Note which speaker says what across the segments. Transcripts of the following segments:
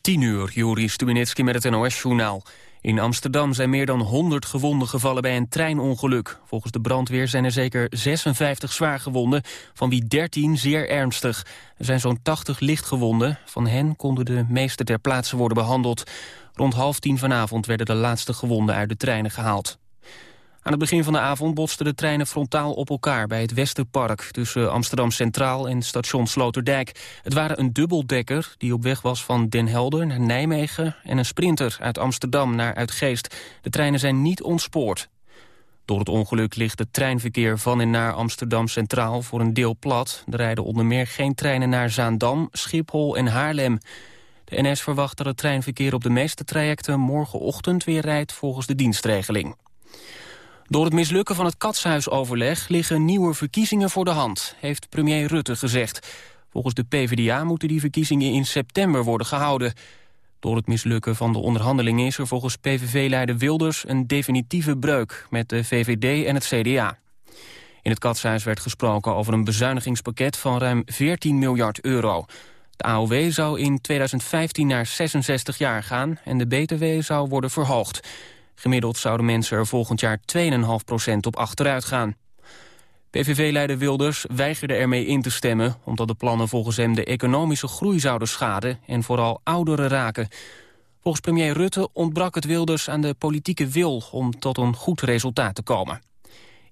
Speaker 1: 10 uur, Juri Stubenitski met het NOS-journaal. In Amsterdam zijn meer dan 100 gewonden gevallen bij een treinongeluk. Volgens de brandweer zijn er zeker 56 zwaar gewonden, van wie 13 zeer ernstig. Er zijn zo'n 80 lichtgewonden. Van hen konden de meeste ter plaatse worden behandeld. Rond half tien vanavond werden de laatste gewonden uit de treinen gehaald. Aan het begin van de avond botsten de treinen frontaal op elkaar... bij het Westerpark tussen Amsterdam Centraal en station Sloterdijk. Het waren een dubbeldekker die op weg was van Den Helder naar Nijmegen... en een sprinter uit Amsterdam naar Uitgeest. De treinen zijn niet ontspoord. Door het ongeluk ligt het treinverkeer van en naar Amsterdam Centraal voor een deel plat. Er rijden onder meer geen treinen naar Zaandam, Schiphol en Haarlem. De NS verwacht dat het treinverkeer op de meeste trajecten morgenochtend weer rijdt volgens de dienstregeling. Door het mislukken van het katshuisoverleg liggen nieuwe verkiezingen voor de hand, heeft premier Rutte gezegd. Volgens de PvdA moeten die verkiezingen in september worden gehouden. Door het mislukken van de onderhandelingen is er volgens PVV-leider Wilders een definitieve breuk met de VVD en het CDA. In het katshuis werd gesproken over een bezuinigingspakket van ruim 14 miljard euro. De AOW zou in 2015 naar 66 jaar gaan en de BTW zou worden verhoogd. Gemiddeld zouden mensen er volgend jaar 2,5% op achteruit gaan. PVV-leider Wilders weigerde ermee in te stemmen... omdat de plannen volgens hem de economische groei zouden schaden... en vooral ouderen raken. Volgens premier Rutte ontbrak het Wilders aan de politieke wil... om tot een goed resultaat te komen.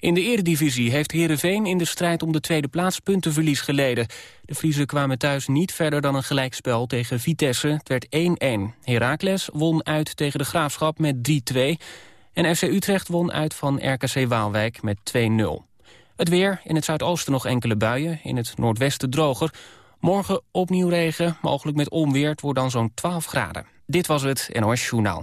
Speaker 1: In de eredivisie heeft Heerenveen in de strijd om de tweede plaats puntenverlies geleden. De Friese kwamen thuis niet verder dan een gelijkspel tegen Vitesse. Het werd 1-1. Heracles won uit tegen de Graafschap met 3-2. En FC Utrecht won uit van RKC Waalwijk met 2-0. Het weer, in het zuidoosten nog enkele buien, in het noordwesten droger. Morgen opnieuw regen, mogelijk met onweer, het wordt dan zo'n 12 graden. Dit was het NOS Journaal.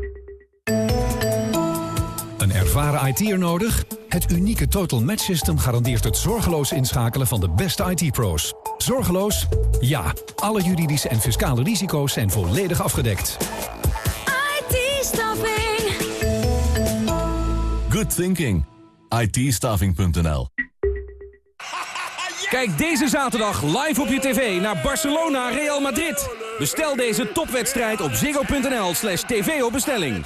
Speaker 2: Een ervaren IT'er nodig? Het unieke Total Match System garandeert het zorgeloos inschakelen van de beste IT-pro's. Zorgeloos? Ja. Alle juridische en fiscale risico's zijn volledig afgedekt.
Speaker 3: IT-staffing.
Speaker 4: Good thinking. ITstaffing.nl
Speaker 5: Kijk deze zaterdag live op je tv naar Barcelona Real Madrid. Bestel deze topwedstrijd op ziggo.nl slash tv op bestelling.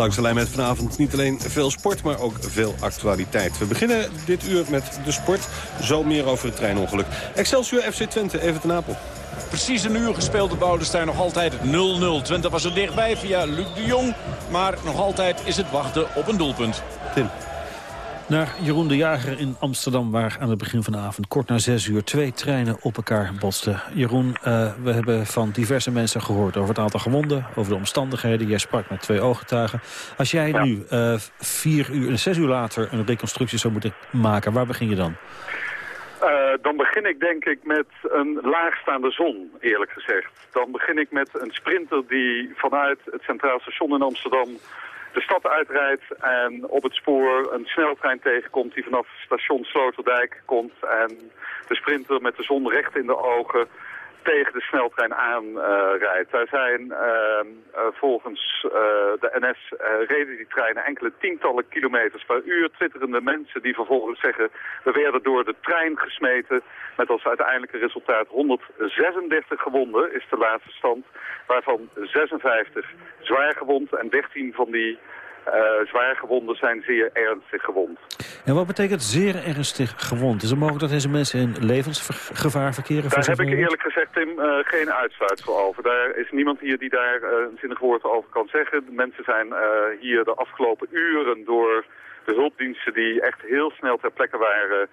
Speaker 6: Langs de lijn met vanavond niet alleen veel sport, maar ook veel actualiteit. We beginnen dit uur met de sport. Zo meer over het treinongeluk. Excelsior FC Twente, even ten Apel.
Speaker 7: Precies een uur gespeeld de Boudestein. Nog altijd 0-0. Twente was er dichtbij via Luc de Jong. Maar nog altijd is het wachten op een doelpunt.
Speaker 6: Tim.
Speaker 8: Naar Jeroen de Jager in Amsterdam, waar aan het begin van de avond... kort na zes uur twee treinen op elkaar botsten. Jeroen, uh, we hebben van diverse mensen gehoord over het aantal gewonden... over de omstandigheden. Jij sprak met twee ooggetuigen. Als jij ja. nu uh, vier uur, zes uur later een reconstructie zou moeten maken... waar begin je dan?
Speaker 9: Uh, dan begin ik denk ik met een laagstaande zon, eerlijk gezegd. Dan begin ik met een sprinter die vanuit het Centraal Station in Amsterdam de stad uitrijdt en op het spoor een sneltrein tegenkomt die vanaf station Sloterdijk komt. En de sprinter met de zon recht in de ogen tegen de sneltrein aanrijdt. Daar zijn ehm, eh, volgens eh, de NS reden die treinen enkele tientallen kilometers per uur. Twitterende mensen die vervolgens zeggen... we werden door de trein gesmeten met als uiteindelijke resultaat 136 gewonden is de laatste stand. Waarvan 56 zwaar gewond en 13 van die zwaar gewonden zijn zeer ernstig gewond.
Speaker 8: En wat betekent zeer ernstig gewond? Is het mogelijk dat deze mensen in levensgevaar verkeren?
Speaker 9: Daar heb ik eerlijk gezegd, Tim, uh, geen uitsluit voor over. Daar is niemand hier die daar uh, een zinnig woord over kan zeggen. De mensen zijn hier de afgelopen uren door de hulpdiensten die echt heel snel ter plekke waren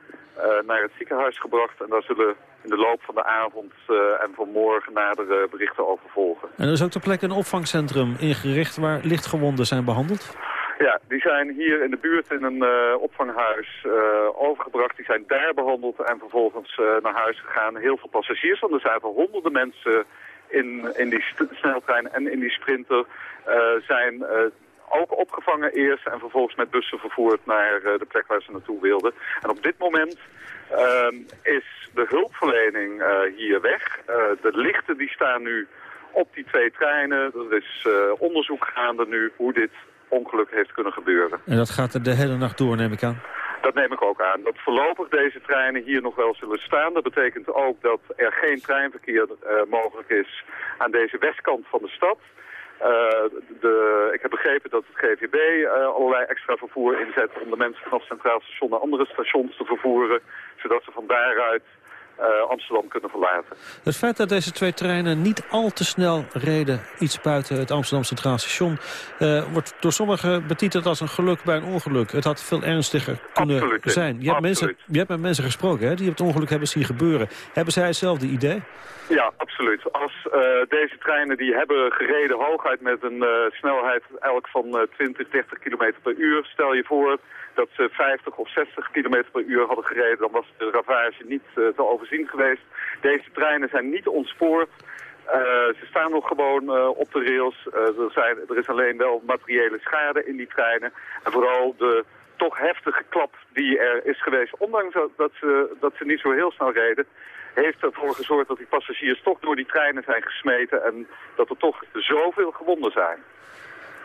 Speaker 9: naar het ziekenhuis gebracht. En daar zullen in de loop van de avond en van morgen nadere berichten over volgen.
Speaker 8: En er is ook ter plekke een opvangcentrum ingericht waar lichtgewonden zijn behandeld?
Speaker 9: Ja, die zijn hier in de buurt in een uh, opvanghuis uh, overgebracht. Die zijn daar behandeld en vervolgens uh, naar huis gegaan. Heel veel passagiers, want er zijn wel honderden mensen in, in die sneltrein en in die sprinter zijn ook opgevangen eerst en vervolgens met bussen vervoerd naar de plek waar ze naartoe wilden. En op dit moment ehm, is de hulpverlening hier weg. de lichten die staan nu op die twee treinen. Er is onderzoek gaande nu hoe dit ongeluk heeft kunnen gebeuren.
Speaker 8: En dat gaat er de hele nacht door, neem ik aan?
Speaker 9: Dat neem ik ook aan. Dat voorlopig deze treinen hier nog wel zullen staan. Dat betekent ook dat er geen treinverkeer uh, mogelijk is aan deze westkant van de stad. Uh, de, ik heb begrepen dat het GVB eh, allerlei extra vervoer inzet om de mensen vanaf Centraal Station naar andere stations te vervoeren. Zodat ze van daaruit Amsterdam kunnen verlaten.
Speaker 8: Het feit dat deze twee treinen niet al te snel reden, iets buiten het Amsterdam Centraal Station, uh, wordt door sommigen betiteld als een geluk bij een ongeluk. Het had veel ernstiger kunnen
Speaker 9: Absoluut,
Speaker 8: zijn. Je hebt, mensen, je hebt met mensen gesproken hè, die het ongeluk hebben zien gebeuren. Hebben zij hetzelfde idee?
Speaker 9: Ja, absoluut. Als uh, deze treinen die hebben gereden hooguit met een snelheid elk van 20, 30 km per uur. Stel je voor dat ze 50 of 60 km per uur hadden gereden, dan was de ravage niet uh, te overzien geweest. Deze treinen zijn niet ontspoord. Uh, ze staan nog gewoon uh, op de rails. er, zijn, er is alleen wel materiële schade in die treinen. En vooral de toch heftige klap die er is geweest, ondanks dat ze, dat ze niet zo heel snel reden, heeft ervoor gezorgd dat die passagiers toch door die treinen zijn gesmeten en dat er toch zoveel gewonden zijn.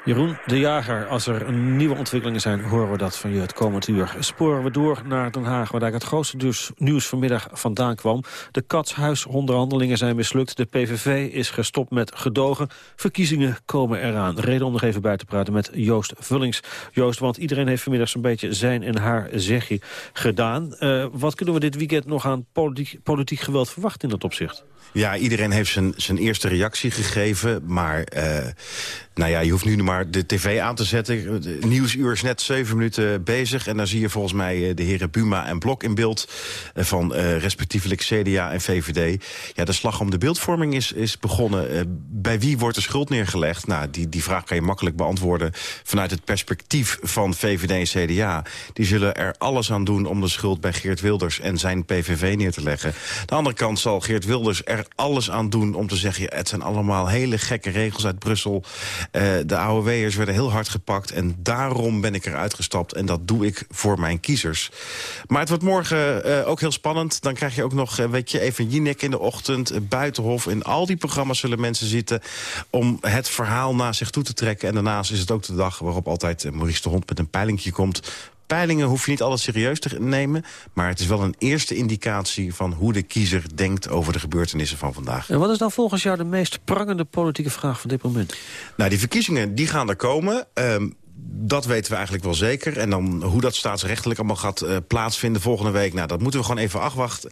Speaker 8: Jeroen de Jager, als er nieuwe ontwikkelingen zijn, horen we dat van je het komend uur. Sporen we door naar Den Haag, waar daar het grootste dus nieuws vanmiddag vandaan kwam. De katshuisonderhandelingen zijn mislukt. De PVV is gestopt met gedogen. Verkiezingen komen eraan. Reden om nog even bij te praten met Joost Vullings. Joost, want iedereen heeft vanmiddag zo'n beetje zijn en haar zegje gedaan. Uh, wat kunnen we dit weekend nog aan politiek, politiek geweld verwachten in dat opzicht?
Speaker 3: Ja, iedereen heeft zijn, zijn eerste reactie gegeven. Maar uh, nou ja, je hoeft nu maar de tv aan te zetten. Nieuwsuur is net zeven minuten bezig. En dan zie je volgens mij eh, de heren Buma en Blok in beeld... Eh, van uh, respectievelijk CDA en VVD. Ja, de slag om de beeldvorming is, is begonnen. Bij wie wordt de schuld neergelegd? Nou, die, die vraag kan je makkelijk beantwoorden... vanuit het perspectief van VVD en CDA. Die zullen er alles aan doen om de schuld bij Geert Wilders... en zijn PVV neer te leggen. De andere kant zal Geert Wilders er alles aan doen om te zeggen... Ja, het zijn allemaal hele gekke regels uit Brussel... De AOW'ers werden heel hard gepakt en daarom ben ik eruit gestapt. En dat doe ik voor mijn kiezers. Maar het wordt morgen uh, ook heel spannend. Dan krijg je ook nog, uh, weet je, even Jinek in de ochtend, Buitenhof. In al die programma's zullen mensen zitten om het verhaal naar zich toe te trekken. En daarnaast is het ook de dag waarop altijd Maurice de Hond met een peilingje komt peilingen hoef je niet alles serieus te nemen... maar het is wel een eerste indicatie van hoe de kiezer denkt... over de gebeurtenissen van vandaag.
Speaker 8: En wat is dan volgens jou de meest prangende politieke vraag van dit moment?
Speaker 3: Nou, die verkiezingen die gaan er komen... Um, dat weten we eigenlijk wel zeker. En dan hoe dat staatsrechtelijk allemaal gaat uh, plaatsvinden volgende week... nou, dat moeten we gewoon even afwachten.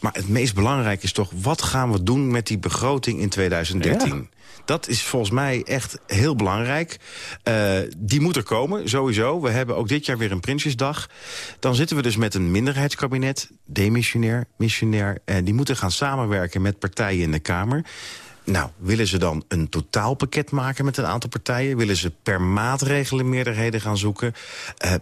Speaker 3: Maar het meest belangrijke is toch... wat gaan we doen met die begroting in 2013? Ja. Dat is volgens mij echt heel belangrijk. Uh, die moet er komen, sowieso. We hebben ook dit jaar weer een Prinsjesdag. Dan zitten we dus met een minderheidskabinet, demissionair, missionair. Uh, die moeten gaan samenwerken met partijen in de Kamer. Nou, willen ze dan een totaalpakket maken met een aantal partijen? Willen ze per maatregelen meerderheden gaan zoeken? Uh,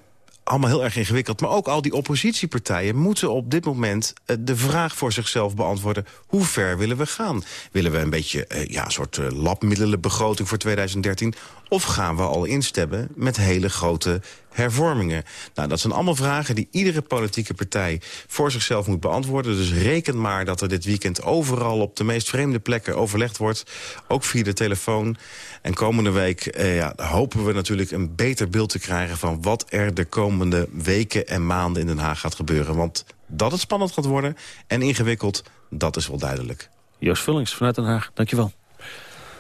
Speaker 3: allemaal heel erg ingewikkeld. Maar ook al die oppositiepartijen moeten op dit moment uh, de vraag voor zichzelf beantwoorden. Hoe ver willen we gaan? Willen we een beetje uh, ja, een soort uh, labmiddelenbegroting voor 2013? Of gaan we al instemmen met hele grote hervormingen? Nou, dat zijn allemaal vragen die iedere politieke partij voor zichzelf moet beantwoorden. Dus reken maar dat er dit weekend overal op de meest vreemde plekken overlegd wordt. Ook via de telefoon. En komende week eh, ja, hopen we natuurlijk een beter beeld te krijgen... van wat er de komende weken en maanden in Den Haag gaat gebeuren. Want dat het spannend gaat worden en ingewikkeld, dat is wel duidelijk.
Speaker 8: Joost Vullings vanuit Den Haag, dankjewel.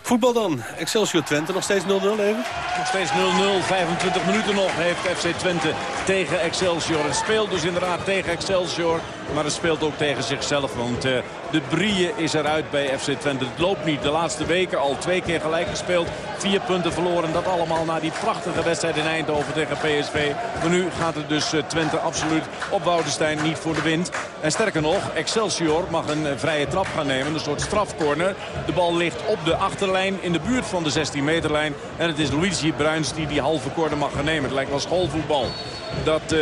Speaker 6: Voetbal dan. Excelsior Twente nog steeds 0-0 even?
Speaker 7: Nog steeds 0-0. 25 minuten nog heeft FC Twente tegen Excelsior. Het speelt dus inderdaad tegen Excelsior. Maar het speelt ook tegen zichzelf. Want uh, de Brie is eruit bij FC Twente. Het loopt niet. De laatste weken al twee keer gelijk gespeeld. Vier punten verloren. Dat allemaal na die prachtige wedstrijd in Eindhoven tegen PSV. Maar nu gaat het dus uh, Twente absoluut op Woudenstein niet voor de wind. En sterker nog, Excelsior mag een uh, vrije trap gaan nemen. Een soort strafcorner. De bal ligt op de achterlijn in de buurt van de 16 meterlijn. En het is Luigi Bruins die die halve corner mag gaan nemen. Het lijkt wel schoolvoetbal. Dat, uh,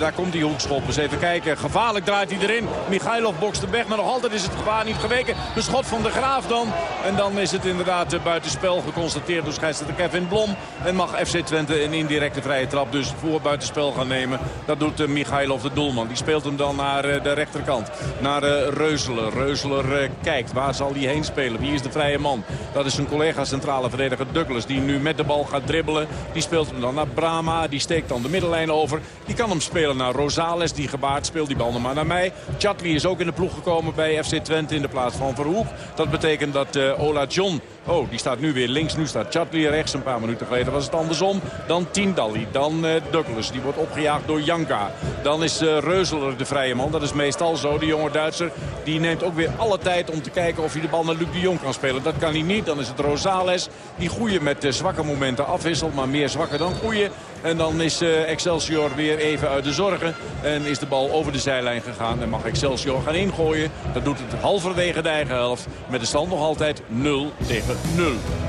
Speaker 7: daar komt die hoekschop. Eens even kijken. Gevaarlijk draait hij erin. Michailov bokst de weg. Maar nog altijd is het gevaar niet geweken. Een schot van de Graaf dan. En dan is het inderdaad uh, buitenspel geconstateerd door scheidsrechter Kevin Blom. En mag FC Twente een indirecte vrije trap dus voor buitenspel gaan nemen. Dat doet uh, Michailov de doelman. Die speelt hem dan naar de rechterkant. Naar Reuzeler. Reuzeler kijkt. Waar zal hij heen spelen? Wie is de vrije man? Dat is zijn collega centrale verdediger Douglas. Die nu met de bal gaat dribbelen. Die speelt hem dan naar Brama. Die steekt dan de middenlijn over. Die kan hem spelen naar Rosales. Die gebaard speelt die bal maar naar mij. Chatli is ook in de ploeg gekomen bij FC Twente in de plaats van Verhoek. Dat betekent dat uh, Ola John... Oh, die staat nu weer links. Nu staat Chatli rechts. Een paar minuten geleden was het andersom. Dan Tindalli. Dan uh, Douglas. Die wordt opgejaagd door Janka. Dan is uh, Reuzeler de vrije man. Dat is meestal zo. De jonge Duitser. Die neemt ook weer alle tijd om te kijken of hij de bal naar Luc de Jong kan spelen. Dat kan hij niet. Dan is het Rosales. Die goeie met zwakke momenten afwisselt. Maar meer zwakke dan goeie. En dan is Excelsior weer even uit de zorgen. En is de bal over de zijlijn gegaan. En mag Excelsior gaan ingooien. Dat doet het halverwege de eigen helft. Met de stand nog altijd 0 tegen 0.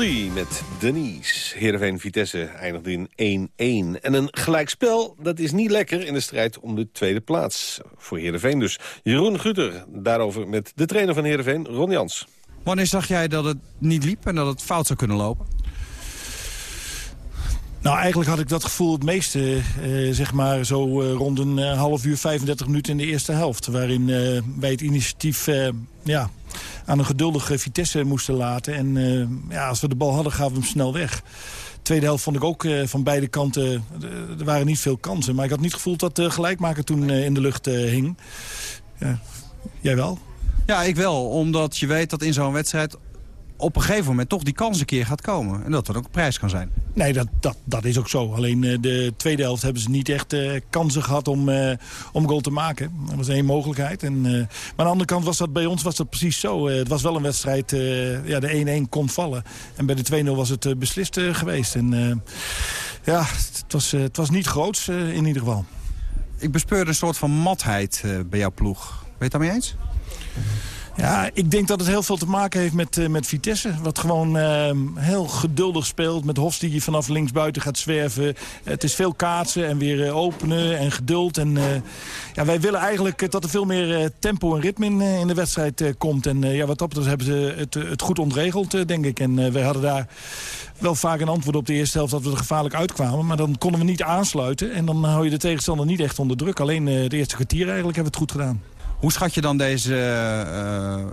Speaker 6: Blondie met Denise. Heerenveen Vitesse eindigde in 1-1. En een gelijkspel, dat is niet lekker in de strijd om de tweede plaats. Voor Heerenveen dus. Jeroen Gutter, daarover met de trainer van Heerenveen, Ron Jans.
Speaker 10: Wanneer zag jij dat het niet liep en dat het fout zou kunnen lopen?
Speaker 11: Nou, eigenlijk had ik dat gevoel het meeste, eh, zeg maar, zo uh, rond een uh, half uur, 35 minuten in de eerste helft. Waarin wij het initiatief ja, aan een geduldige Vitesse moesten laten. En ja, als we de bal hadden, gaven we hem snel weg. Tweede helft vond ik ook van beide kanten, er waren niet veel kansen. Maar ik had niet het gevoel dat de gelijkmaker toen in de lucht hing. Ja, Jij wel?
Speaker 10: Ja, ik wel. Omdat je weet dat in zo'n wedstrijd op een gegeven moment toch die kans een keer gaat komen. En dat dat ook een prijs kan zijn.
Speaker 11: Nee, dat, dat, dat is ook zo. Alleen uh, de tweede helft hebben ze niet echt uh, kansen gehad om, uh, om goal te maken. Dat was één mogelijkheid. En, maar aan de andere kant was dat bij ons was dat precies zo. het was wel een wedstrijd, ja, de 1-1 kon vallen. En bij de 2-0 was het beslist geweest. En ja, het was, het was niet groots in ieder geval.
Speaker 10: Ik bespeurde een soort van matheid bij jouw ploeg. Ben je het daarmee eens?
Speaker 11: Ja, ik denk dat het heel veel te maken heeft met, uh, met Vitesse. Wat gewoon uh, heel geduldig speelt. Met Hofs die vanaf linksbuiten gaat zwerven. het is veel kaatsen en weer uh, openen en geduld. En, ja, wij willen eigenlijk dat er veel meer tempo en ritme in, in de wedstrijd komt. En ja, wat dat betreft hebben ze het, het goed ontregeld, denk ik. En wij hadden daar wel vaak een antwoord op de eerste helft dat we er gevaarlijk uitkwamen. Maar dan konden we niet aansluiten. En dan hou je de tegenstander niet echt onder druk. Alleen de eerste kwartier eigenlijk hebben we het goed gedaan.
Speaker 10: Hoe schat je dan deze,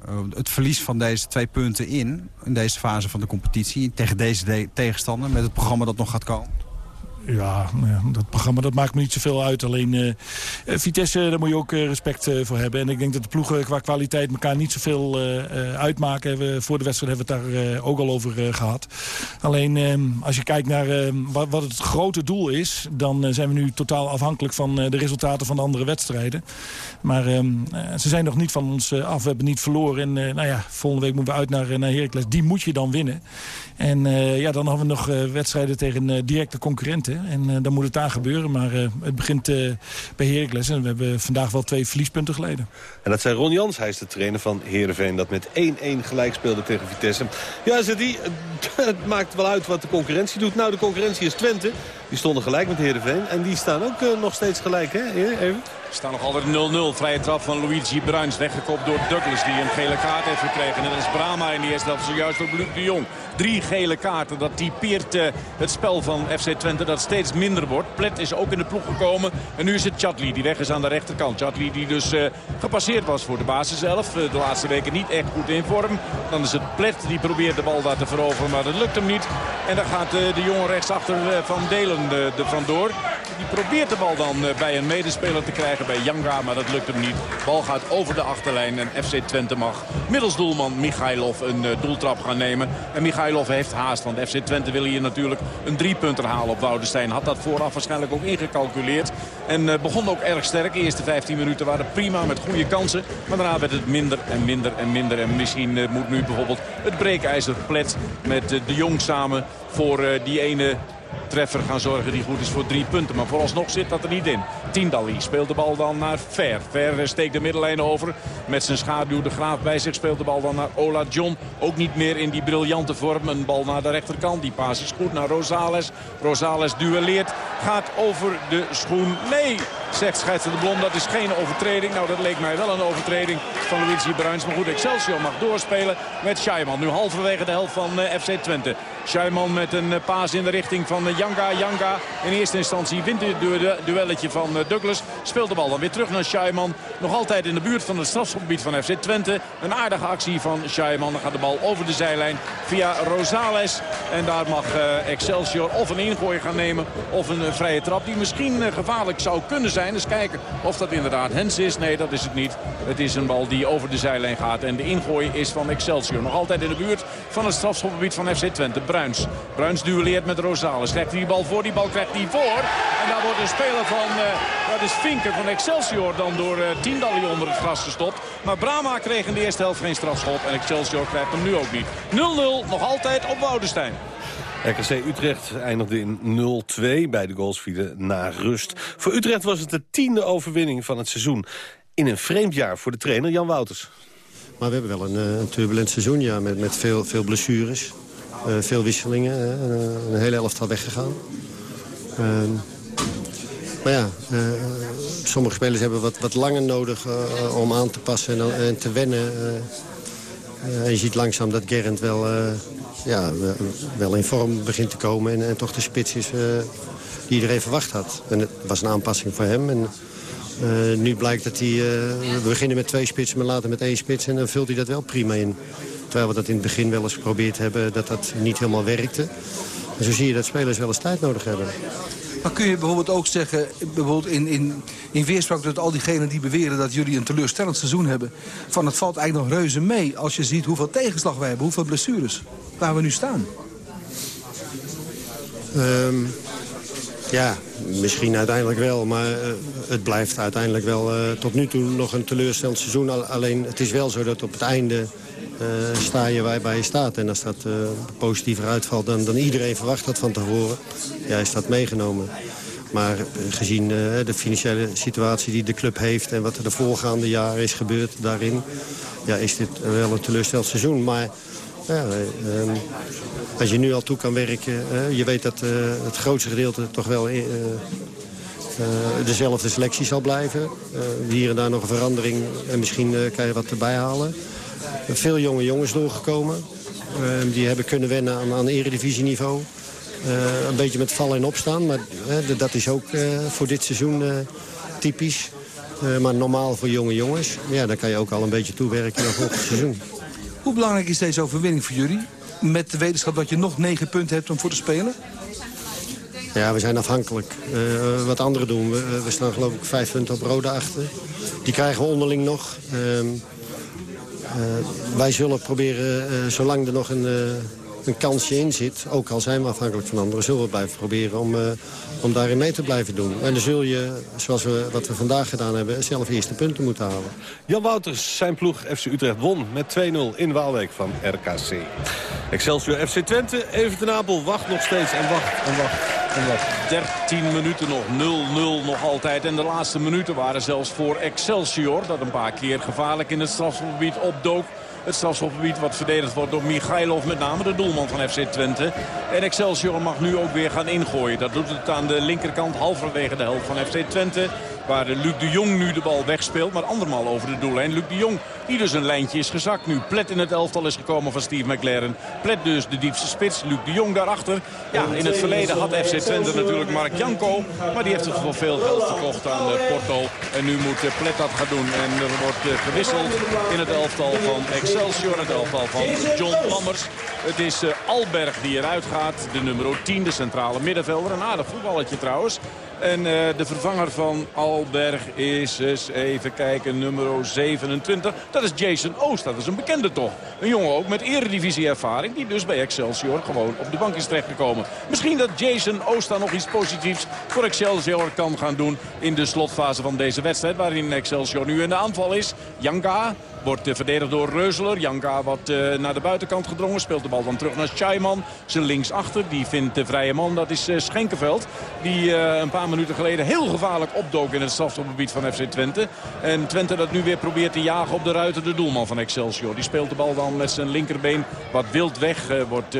Speaker 10: uh, het verlies van deze twee punten in... in deze fase van de competitie tegen deze tegenstander... met het programma dat nog gaat komen?
Speaker 11: Ja, dat programma dat maakt me niet zoveel uit. Alleen uh, Vitesse, daar moet je ook respect uh, voor hebben. En ik denk dat de ploegen qua kwaliteit elkaar niet zoveel uitmaken. We, voor de wedstrijd hebben we het daar ook al over gehad. Alleen ehm, als je kijkt naar ehm, wat, wat, het grote doel is... dan zijn we nu totaal afhankelijk van de resultaten van de andere wedstrijden. Maar ehm, ze zijn nog niet van ons af. We hebben niet verloren. En nou ja, volgende week moeten we uit naar, naar Heracles. Die moet je dan winnen. En ja, dan hebben we nog wedstrijden tegen directe concurrenten. En uh, dan moet het daar gebeuren. Maar uh, het begint uh, bij Heracles. En we hebben vandaag wel twee verliespunten geleden.
Speaker 6: En dat zei Ron Jans. Hij is de trainer van Heerenveen. Dat met 1-1 gelijk speelde tegen Vitesse. Ja, die, het maakt wel uit wat de concurrentie doet. Nou, de concurrentie is Twente. Die stonden gelijk met Heerenveen. En die staan ook nog steeds gelijk, hè? Even.
Speaker 7: Staan nog altijd 0-0. Vrije trap van Luigi Bruins. Weggekopt door Douglas die een gele kaart heeft gekregen. En dat is Brama in die eerste helft zojuist door Luc de Jong. Drie gele kaarten. Dat typeert uh, het spel van FC Twente dat steeds minder wordt. Plet is ook in de ploeg gekomen. En nu is het Chatli die weg is aan de rechterkant. Chatli die dus uh, gepasseerd was voor de basis zelf. De laatste weken niet echt goed in vorm. Dan is het Plet die probeert de bal daar te veroveren. Maar dat lukt hem niet. En dan gaat de jongen rechtsachter van Delen de, de vandoor. Die probeert de bal dan bij een medespeler te krijgen bij Janga, maar dat lukt hem niet. Bal gaat over de achterlijn en FC Twente mag middels doelman Michailov een uh, doeltrap gaan nemen. En Michailov heeft haast, want FC Twente wil hier natuurlijk een driepunter halen op Woudenstein. Had dat vooraf waarschijnlijk ook ingecalculeerd. En uh, begon ook erg sterk. De eerste 15 minuten waren prima met goede kansen. Maar daarna werd het minder en minder en minder. En misschien moet nu bijvoorbeeld het breekijzer plet met de Jong samen voor die ene treffer gaan zorgen die goed is voor drie punten. Maar vooralsnog zit dat er niet in. Tindalli speelt de bal dan naar Ver. Ver steekt de middenlijn over. Met zijn schaduw de Graaf bij zich speelt de bal dan naar Ola John. Ook niet meer in die briljante vorm. Een bal naar de rechterkant. Die paas is goed naar Rosales. Rosales duelleert. Gaat over de schoen. Nee, zegt scheidsrechter de Blom. Dat is geen overtreding. Nou, dat leek mij wel een overtreding van Luigi Bruins. Maar goed, Excelsior mag doorspelen met Scheiman. Nu halverwege de helft van eh, FC Twente. Scheiman met een eh, paas in de richting van eh, Janga. Janga in eerste instantie wint het duelletje van Douglas. Speelt de bal dan weer terug naar Scheiman. Nog altijd in de buurt van het strafschopgebied van FC Twente. Een aardige actie van Scheiman. Dan gaat de bal over de zijlijn via Rosales. En daar mag Excelsior of een ingooi gaan nemen of een vrije trap. Die misschien gevaarlijk zou kunnen zijn. Dus kijken of dat inderdaad Hens is. Nee, dat is het niet. Het is een bal die over de zijlijn gaat. En de ingooi is van Excelsior. Nog altijd in de buurt van het strafschopgebied van FC Twente. Bruins. Bruins duelleert met Rosales. Krijgt die bal voor. Die bal krijgt hij voor. En daar wordt een speler van... Uh, dat is Vinker van Excelsior dan door uh, Tiendalli onder het gras gestopt. Maar Brama kreeg in de eerste helft geen strafschop. En Excelsior krijgt hem nu ook niet. 0-0 nog altijd op Woudenstein.
Speaker 6: RKC Utrecht eindigde in 0-2. Beide goals vielen na rust. Voor Utrecht was het de tiende overwinning van het seizoen. In een vreemd jaar voor de trainer Jan Wouters.
Speaker 12: Maar we hebben wel een, eh, een turbulent seizoen, ja, met, met veel, veel blessures. Uh, veel wisselingen, uh, een hele elftal weggegaan. Uh, maar ja, sommige spelers hebben wat, wat langer nodig om aan te passen en, en te wennen. en je ziet langzaam dat Gerrand wel ja, wel in vorm begint te komen. En, en toch de spits is uh, die iedereen verwacht had. En het was een aanpassing voor hem. En, uh, nu blijkt dat hij... Uh, we beginnen met twee spitsen, maar later met één spits. En dan vult hij dat wel prima in. Terwijl we dat in het begin wel eens geprobeerd hebben, dat dat niet helemaal werkte. En zo zie je dat spelers wel eens tijd nodig hebben.
Speaker 13: Maar kun je bijvoorbeeld ook zeggen, bijvoorbeeld in, in, in weerspraak tot al diegenen die beweren dat jullie een teleurstellend seizoen hebben, van het valt eigenlijk nog reuze mee als je ziet hoeveel tegenslag wij hebben, hoeveel blessures, waar we nu staan.
Speaker 12: Ehm, ja, misschien uiteindelijk wel. Maar uh, het blijft uiteindelijk wel uh, tot nu toe nog een teleurstellend seizoen. Alleen het is wel zo dat op het einde uh, sta je waar, waar je staat. En als dat positiever uitvalt dan, dan iedereen verwacht had van tevoren... ja, is dat meegenomen. Maar gezien de financiële situatie die de club heeft... en wat er de voorgaande jaren is gebeurd daarin... Ja, is dit wel een teleurstellend seizoen. Maar ja, ehm, als je nu al toe kan werken, je weet dat uh, het grootste gedeelte toch wel uh, dezelfde selectie zal blijven. hier en daar nog een verandering en misschien kan je wat erbij halen. Veel jonge jongens doorgekomen. Ehm, die hebben kunnen wennen aan, aan eredivisieniveau. een beetje met vallen en opstaan, maar dat is ook voor dit seizoen typisch. maar normaal voor jonge jongens. Ja, dan kan je ook al een beetje toewerken naar volgend seizoen.
Speaker 13: Hoe belangrijk is deze overwinning voor jullie? Met de wetenschap dat je nog negen punten hebt om voor te spelen?
Speaker 12: Ja, we zijn afhankelijk. Uh, wat anderen doen. We, we, staan geloof ik vijf punten op rode achter. Die krijgen we onderling nog. Uh, uh, wij zullen proberen, zolang er nog een, een kansje in zit... ook al zijn we afhankelijk van anderen... zullen we blijven proberen om, om daarin mee te blijven doen. En dan zul je, zoals we, wat we vandaag gedaan hebben... zelf eerst de punten moeten halen.
Speaker 6: Jan Wouters, zijn ploeg FC Utrecht won met 2-0 in Waalwijk van RKC. Excelsior FC Twente, even ten Apel, wacht nog steeds en wacht en wacht. En wacht.
Speaker 7: 13 minuten nog, 0-0 nog altijd. En de laatste minuten waren zelfs voor Excelsior... dat een paar keer gevaarlijk in het strafgebied opdook. Het strafschopgebied wat verdedigd wordt door Michailov, met name de doelman van FC Twente. En Excelsior mag nu ook weer gaan ingooien. Dat doet het aan de linkerkant halverwege de helft van FC Twente. Waar Luc de Jong nu de bal wegspeelt. Maar andermaal over de doellijn. Luc de Jong die dus een lijntje is gezakt. Nu Plet in het elftal is gekomen van Steve McLaren. Plet dus de diepste spits. Luc de Jong daarachter. Ja, in het verleden had FC Twente natuurlijk Mark Janko. Maar die heeft het voor veel geld verkocht aan eh, Porto. En nu moet eh, Plet dat gaan doen. En er wordt eh, gewisseld in het elftal van Excelsior. Het elftal van John Lammers. Het is Alberg die eruit gaat. De nummer 10, de centrale middenvelder. Een aardig voetballetje trouwens. En uh, de vervanger van Alberg is, eens even kijken, nummer 27. Dat is Jason Oost. Dat is een bekende toch. Een jongen ook met eredivisie-ervaring. Die dus bij Excelsior gewoon op de bank is terechtgekomen. Misschien dat Jason Oost nog iets positiefs voor Excelsior kan gaan doen... in de slotfase van deze wedstrijd. Waarin Excelsior nu in de aanval is. Janga Wordt verdedigd door Reuzeler. Janka wat uh, naar de buitenkant gedrongen. Speelt de bal dan terug naar Scheiman. Zijn linksachter. Die vindt de vrije man. Dat is uh, Schenkenveld. Die een paar minuten geleden heel gevaarlijk opdook in het strafstopgebied van FC Twente. En Twente dat nu weer probeert te jagen op de ruiten. De doelman van Excelsior. Die speelt de bal dan met zijn linkerbeen wat wild weg. wordt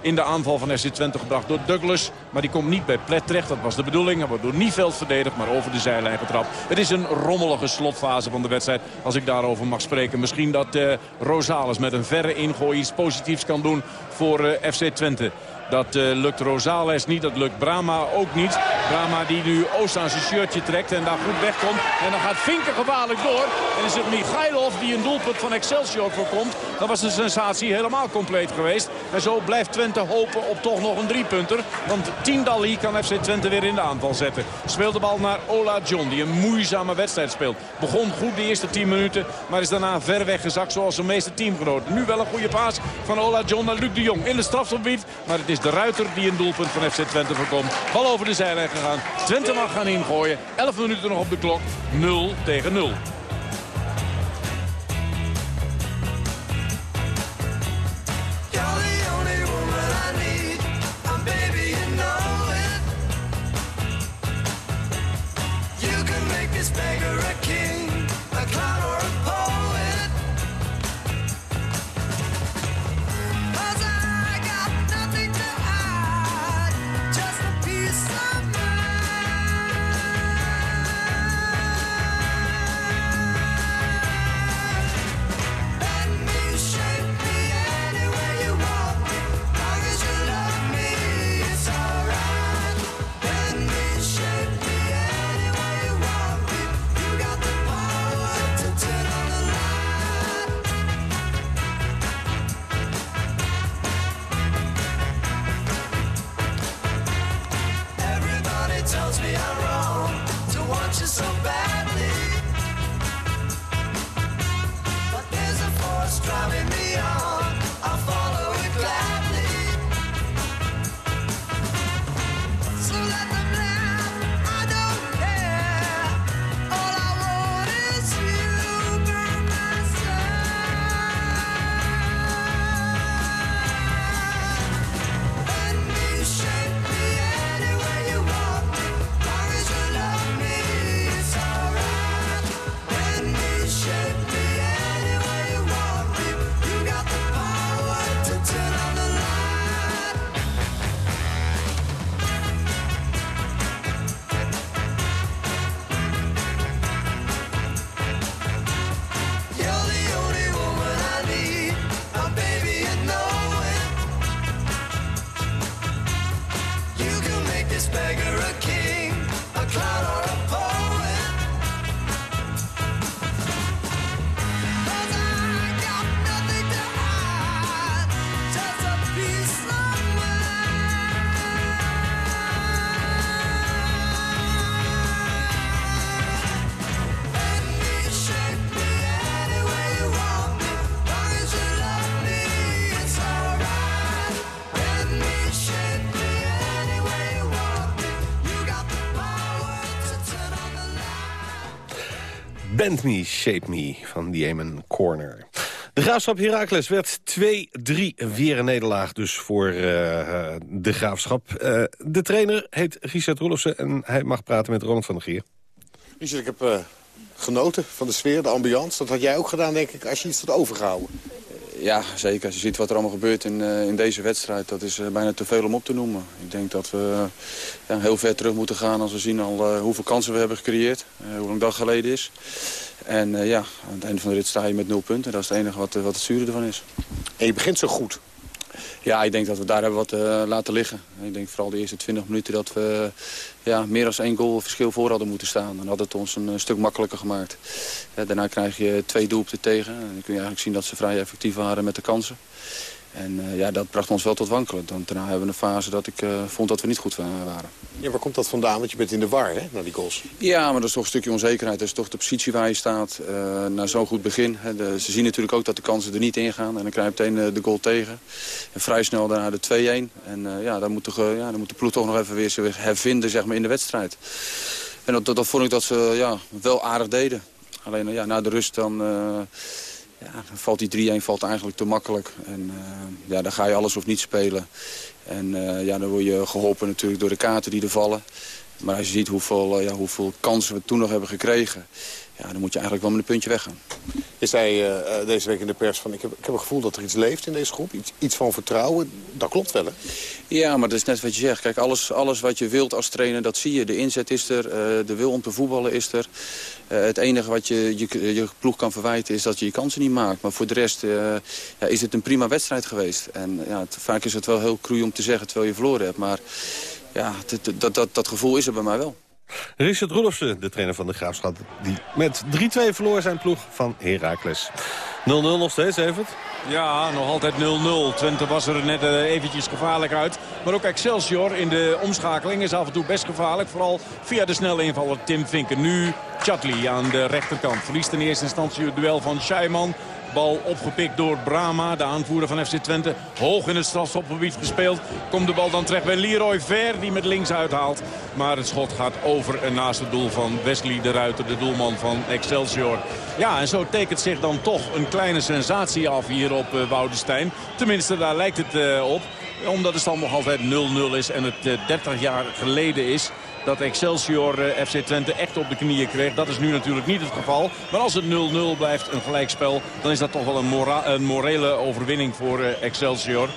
Speaker 7: in de aanval van FC Twente gebracht door Douglas. Maar die komt niet bij Plet terecht. Dat was de bedoeling. Hij wordt door Nieveld verdedigd, maar over de zijlijn getrapt. Het is een rommelige slotfase van de wedstrijd. Als ik daarover mag spreken. Misschien dat uh, Rosales met een verre ingooi iets positiefs kan doen voor eh, FC Twente. Dat uh, lukt Rosales niet, dat lukt Brama ook niet. Brama die nu Oost aan zijn shirtje trekt en daar goed wegkomt. En dan gaat Vinken gevaarlijk door. En is het Michailov die een doelpunt van Excelsior voorkomt. Dan was de sensatie helemaal compleet geweest. En zo blijft Twente hopen op toch nog een driepunter. Want Tiendalli kan FC Twente weer in de aanval zetten. Speelt de bal naar Ola John die een moeizame wedstrijd speelt. Begon goed de eerste 10 minuten. Maar is daarna ver weggezakt zoals zijn meeste teamgenoten. Nu wel een goede paas van Ola John naar Luc de Jong. In het strafgebied. Maar het is de Ruiter die een doelpunt van FC Twente voorkomt. Bal over de zijlijn gegaan. Twente mag gaan ingooien. 11 minuten nog op de klok. 0 tegen 0.
Speaker 6: Bend Me, Shape Me van Diemen Corner. De Graafschap Heracles werd 2-3 weer een nederlaag dus voor uh, de Graafschap. Uh, de trainer heet Richard Roelofsen en hij mag praten met Ronald van der Geer.
Speaker 14: Richard, ik heb uh, genoten van de sfeer, de ambiance. Dat had jij ook gedaan, denk ik, als je iets had overgehouden.
Speaker 15: Ja, zeker. Als je ziet wat er allemaal gebeurt in, uh, in deze wedstrijd, dat is uh, bijna te veel om op te noemen. Ik denk dat we uh, ja, heel ver terug moeten gaan als we zien al hoeveel kansen we hebben gecreëerd. hoe lang dat geleden is. En ja, aan het einde van de rit sta je met nul punten. Dat is het enige wat, wat het zure ervan is.
Speaker 14: En je begint zo goed.
Speaker 15: Ja, ik denk dat we daar hebben wat uh, laten liggen. Ik denk vooral de eerste 20 minuten dat we ja, meer dan één goal verschil voor hadden moeten staan. Dan had het ons een, een stuk makkelijker gemaakt. Ja, daarna krijg je twee doelpunten tegen. En dan kun je eigenlijk zien dat ze vrij effectief waren met de kansen. En uh, ja, dat bracht ons wel tot wankelen. Dan, daarna hebben we een fase dat ik uh, vond dat we niet goed waren.
Speaker 14: Ja, waar komt dat vandaan? Want je bent in de war, hè, naar die goals.
Speaker 15: Ja, maar dat is toch een stukje onzekerheid. Dat is toch de positie waar je staat uh, na zo'n goed begin. Hè. De, ze zien natuurlijk ook dat de kansen er niet in gaan. En dan krijg je meteen de goal tegen. En vrij snel daarna de 2-1. En ja, dan moet, de, ja, dan moet de ploeg toch nog even weer zich hervinden zeg maar, in de wedstrijd. En dat, dat, dat vond ik dat ze ja, wel aardig deden. Alleen ja, na de rust dan... Ja, dan valt die 3-1 valt eigenlijk te makkelijk. En uh, ja, dan ga je alles of niet spelen. En uh, ja, dan word je geholpen natuurlijk door de kaarten die er vallen. Maar als je ziet hoeveel, uh, ja, hoeveel kansen we toen nog hebben gekregen... Ja, dan moet je eigenlijk wel met een puntje weggaan.
Speaker 14: Je zei uh, deze week in de pers van ik heb, ik heb het gevoel dat er iets leeft in deze groep. Iets, iets van vertrouwen. Dat klopt wel hè?
Speaker 15: Ja, maar dat is net wat je zegt. Kijk, alles, alles wat je wilt als trainer, dat zie je. De inzet is er, uh, de wil om te voetballen is er. Uh, het enige wat je, je, ploeg kan verwijten is dat je je kansen niet maakt. Maar voor de rest ja, is het een prima wedstrijd geweest. En ja, vaak is het wel heel cru om te zeggen terwijl je verloren hebt. Maar ja, dat, dat, dat, dat gevoel is er bij mij wel.
Speaker 6: Richard Roelofsen, de trainer van de Graafschap... die met 3-2 verloor zijn ploeg van Heracles. 0-0 nog steeds, Evert?
Speaker 7: Ja, nog altijd 0-0. Twente was er net eventjes gevaarlijk uit. Maar ook Excelsior in de omschakeling is af en toe best gevaarlijk. Vooral via de snelle invaller Tim Vinken. Nu Chatli aan de rechterkant. Verliest in eerste instantie het duel van Scheiman. Bal opgepikt door Brama, de aanvoerder van FC Twente. Hoog in het strafschopgebied gespeeld. Komt de bal dan terecht bij Leroy Ver, die met links uithaalt. Maar het schot gaat over en naast het doel van Wesley de Ruiter, de doelman van Excelsior. Ja, en zo tekent zich dan toch een kleine sensatie af hier op uh, Woudestein. Tenminste, daar lijkt het uh, op. Omdat de stand nog altijd 0-0 is en het uh, 30 jaar geleden is dat Excelsior uh, FC Twente echt op de knieën kreeg. Dat is nu natuurlijk niet het geval. Maar als het 0-0 blijft, een gelijkspel, dan is dat toch wel een, mora een morele overwinning voor uh, Excelsior.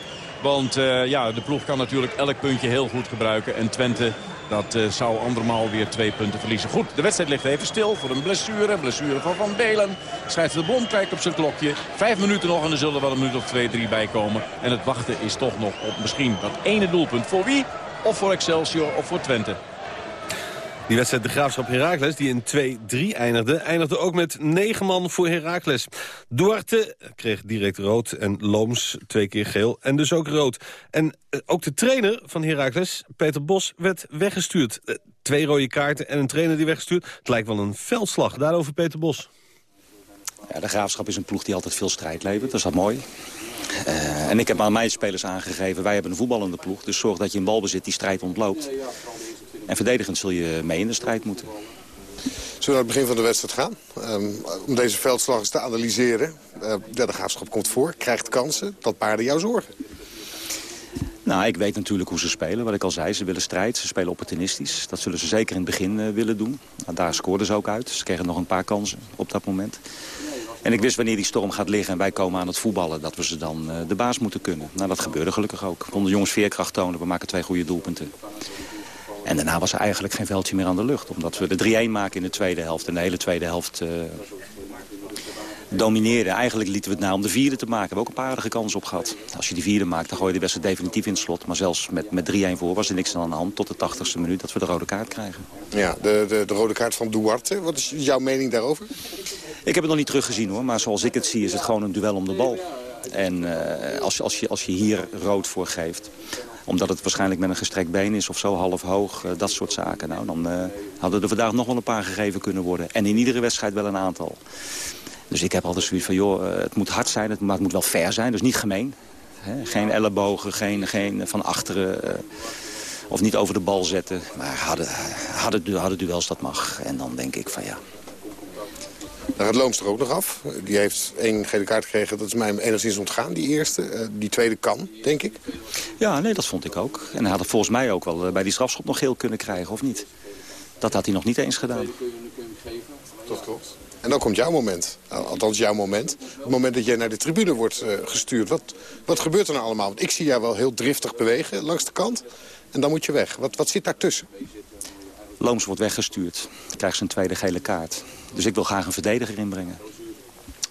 Speaker 7: Want uh, ja, de ploeg kan natuurlijk elk puntje heel goed gebruiken. En Twente dat zou andermaal weer twee punten verliezen. Goed, de wedstrijd ligt even stil voor een blessure. Blessure van Van Belen. Schrijft de bond, kijkt op zijn klokje. Vijf minuten nog en er zullen wel een minuut of twee, drie bij komen. En het wachten is toch nog op misschien dat ene doelpunt. Voor wie? Of voor Excelsior of voor Twente.
Speaker 6: Die wedstrijd de Graafschap Heracles, die in 2-3 eindigde... eindigde ook met 9 man voor Heracles. Duarte kreeg direct rood en Looms twee keer geel en dus ook rood. En uh, ook de trainer van Heracles, Peter Bos, werd weggestuurd. Uh, twee rode kaarten en een trainer die weggestuurd. Het lijkt wel een veldslag. Daarover Peter Bos.
Speaker 16: Ja, de Graafschap is een ploeg die altijd veel strijd levert. Dat is dat mooi. Uh, en ik heb aan mijn spelers aangegeven, wij hebben een voetballende ploeg. Dus zorg dat je een balbezit die strijd ontloopt. En verdedigend zul je mee in de strijd moeten.
Speaker 14: Zullen we naar het begin van de wedstrijd gaan? Um, om deze veldslag eens te analyseren. Uh, ja, de graafschap komt voor, krijgt kansen. Dat paarden jouw zorgen.
Speaker 16: Nou, ik weet natuurlijk hoe ze spelen. Wat ik al zei, ze willen strijd. Ze spelen opportunistisch. Dat zullen ze zeker in het begin uh, willen doen. Nou, daar scoorden ze ook uit. Ze kregen nog een paar kansen op dat moment. En ik wist wanneer die storm gaat liggen en wij komen aan het voetballen... dat we ze dan uh, de baas moeten kunnen. Nou, dat gebeurde gelukkig ook. We konden de jongens veerkracht tonen. We maken twee goede doelpunten. En daarna was er eigenlijk geen veldje meer aan de lucht. Omdat we de 3-1 maken in de tweede helft. En de hele tweede helft uh, domineerden. Eigenlijk lieten we het na om de vierde te maken. We hebben ook een paar aardige kansen op gehad. Als je die vierde maakt, dan gooi je de wedstrijd definitief in het slot. Maar zelfs met, met 3-1 voor was er niks aan de hand. Tot de 80ste minuut dat we de rode kaart krijgen.
Speaker 14: Ja, de, de, de rode kaart van Duarte. Wat is jouw mening daarover?
Speaker 16: Ik heb het nog niet teruggezien hoor. Maar zoals ik het zie is het gewoon een duel om de bal. En uh, als, als, je, als je hier rood voor geeft omdat het waarschijnlijk met een gestrekt been is of zo, half hoog, uh, dat soort zaken. Nou, dan uh, hadden er vandaag nog wel een paar gegeven kunnen worden. En in iedere wedstrijd wel een aantal. Dus ik heb altijd zoiets van, joh, uh, het moet hard zijn, maar het moet wel fair zijn, dus niet gemeen. Hè? Geen ellebogen, geen, geen van achteren of niet over de bal zetten. Maar hadden, hadden, hadden duels dat mag. En dan denk ik van ja,
Speaker 14: Dan gaat Looms er ook nog af. Die heeft één gele kaart gekregen. Dat is mij enigszins ontgaan, die eerste. Eh, die tweede kan, denk ik.
Speaker 16: Ja, nee, dat vond ik ook. En hij had volgens mij ook wel bij die strafschop nog geel kunnen krijgen, of niet? Dat had hij nog niet eens gedaan.
Speaker 14: Dat klopt. En dan komt jouw moment. Althans, jouw moment. Het moment dat jij naar de tribune wordt uh, gestuurd. Wat, wat gebeurt er nou allemaal? Want ik zie jou wel heel driftig bewegen langs de kant. En dan moet je weg. Wat, wat zit daartussen?
Speaker 16: Looms wordt weggestuurd. Krijgt zijn tweede gele kaart. Dus ik wil graag een verdediger inbrengen.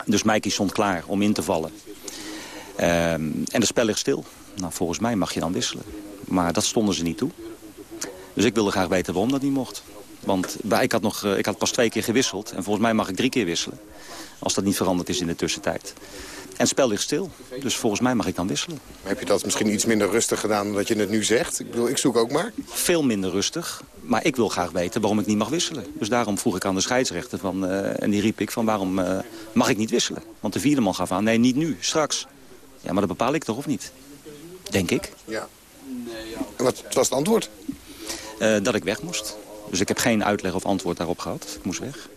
Speaker 16: Dus Mikey stond klaar om in te vallen. Um, en het spel ligt stil. Nou, volgens mij mag je dan wisselen. Maar dat stonden ze niet toe. Dus ik wilde graag weten waarom dat niet mocht. Want ik had, nog, ik had pas twee keer gewisseld. En volgens mij mag ik drie keer wisselen. Als dat niet veranderd is in de tussentijd. En het spel ligt stil. Dus volgens mij mag ik dan wisselen.
Speaker 14: Heb je dat misschien iets minder rustig gedaan dan dat je het nu zegt? Ik bedoel, ik zoek ook maar.
Speaker 16: Veel minder rustig. Maar ik wil graag weten waarom ik niet mag wisselen. Dus daarom vroeg ik aan de scheidsrechter. Van, uh, en die riep ik van waarom uh, mag ik niet wisselen? Want de vierde man gaf aan, nee, niet nu, straks. Ja, maar dat bepaal ik toch of niet? Denk ik.
Speaker 14: Ja. En wat was het antwoord?
Speaker 16: Uh, dat ik weg moest. Dus ik heb geen uitleg of antwoord daarop gehad. Ik moest weg.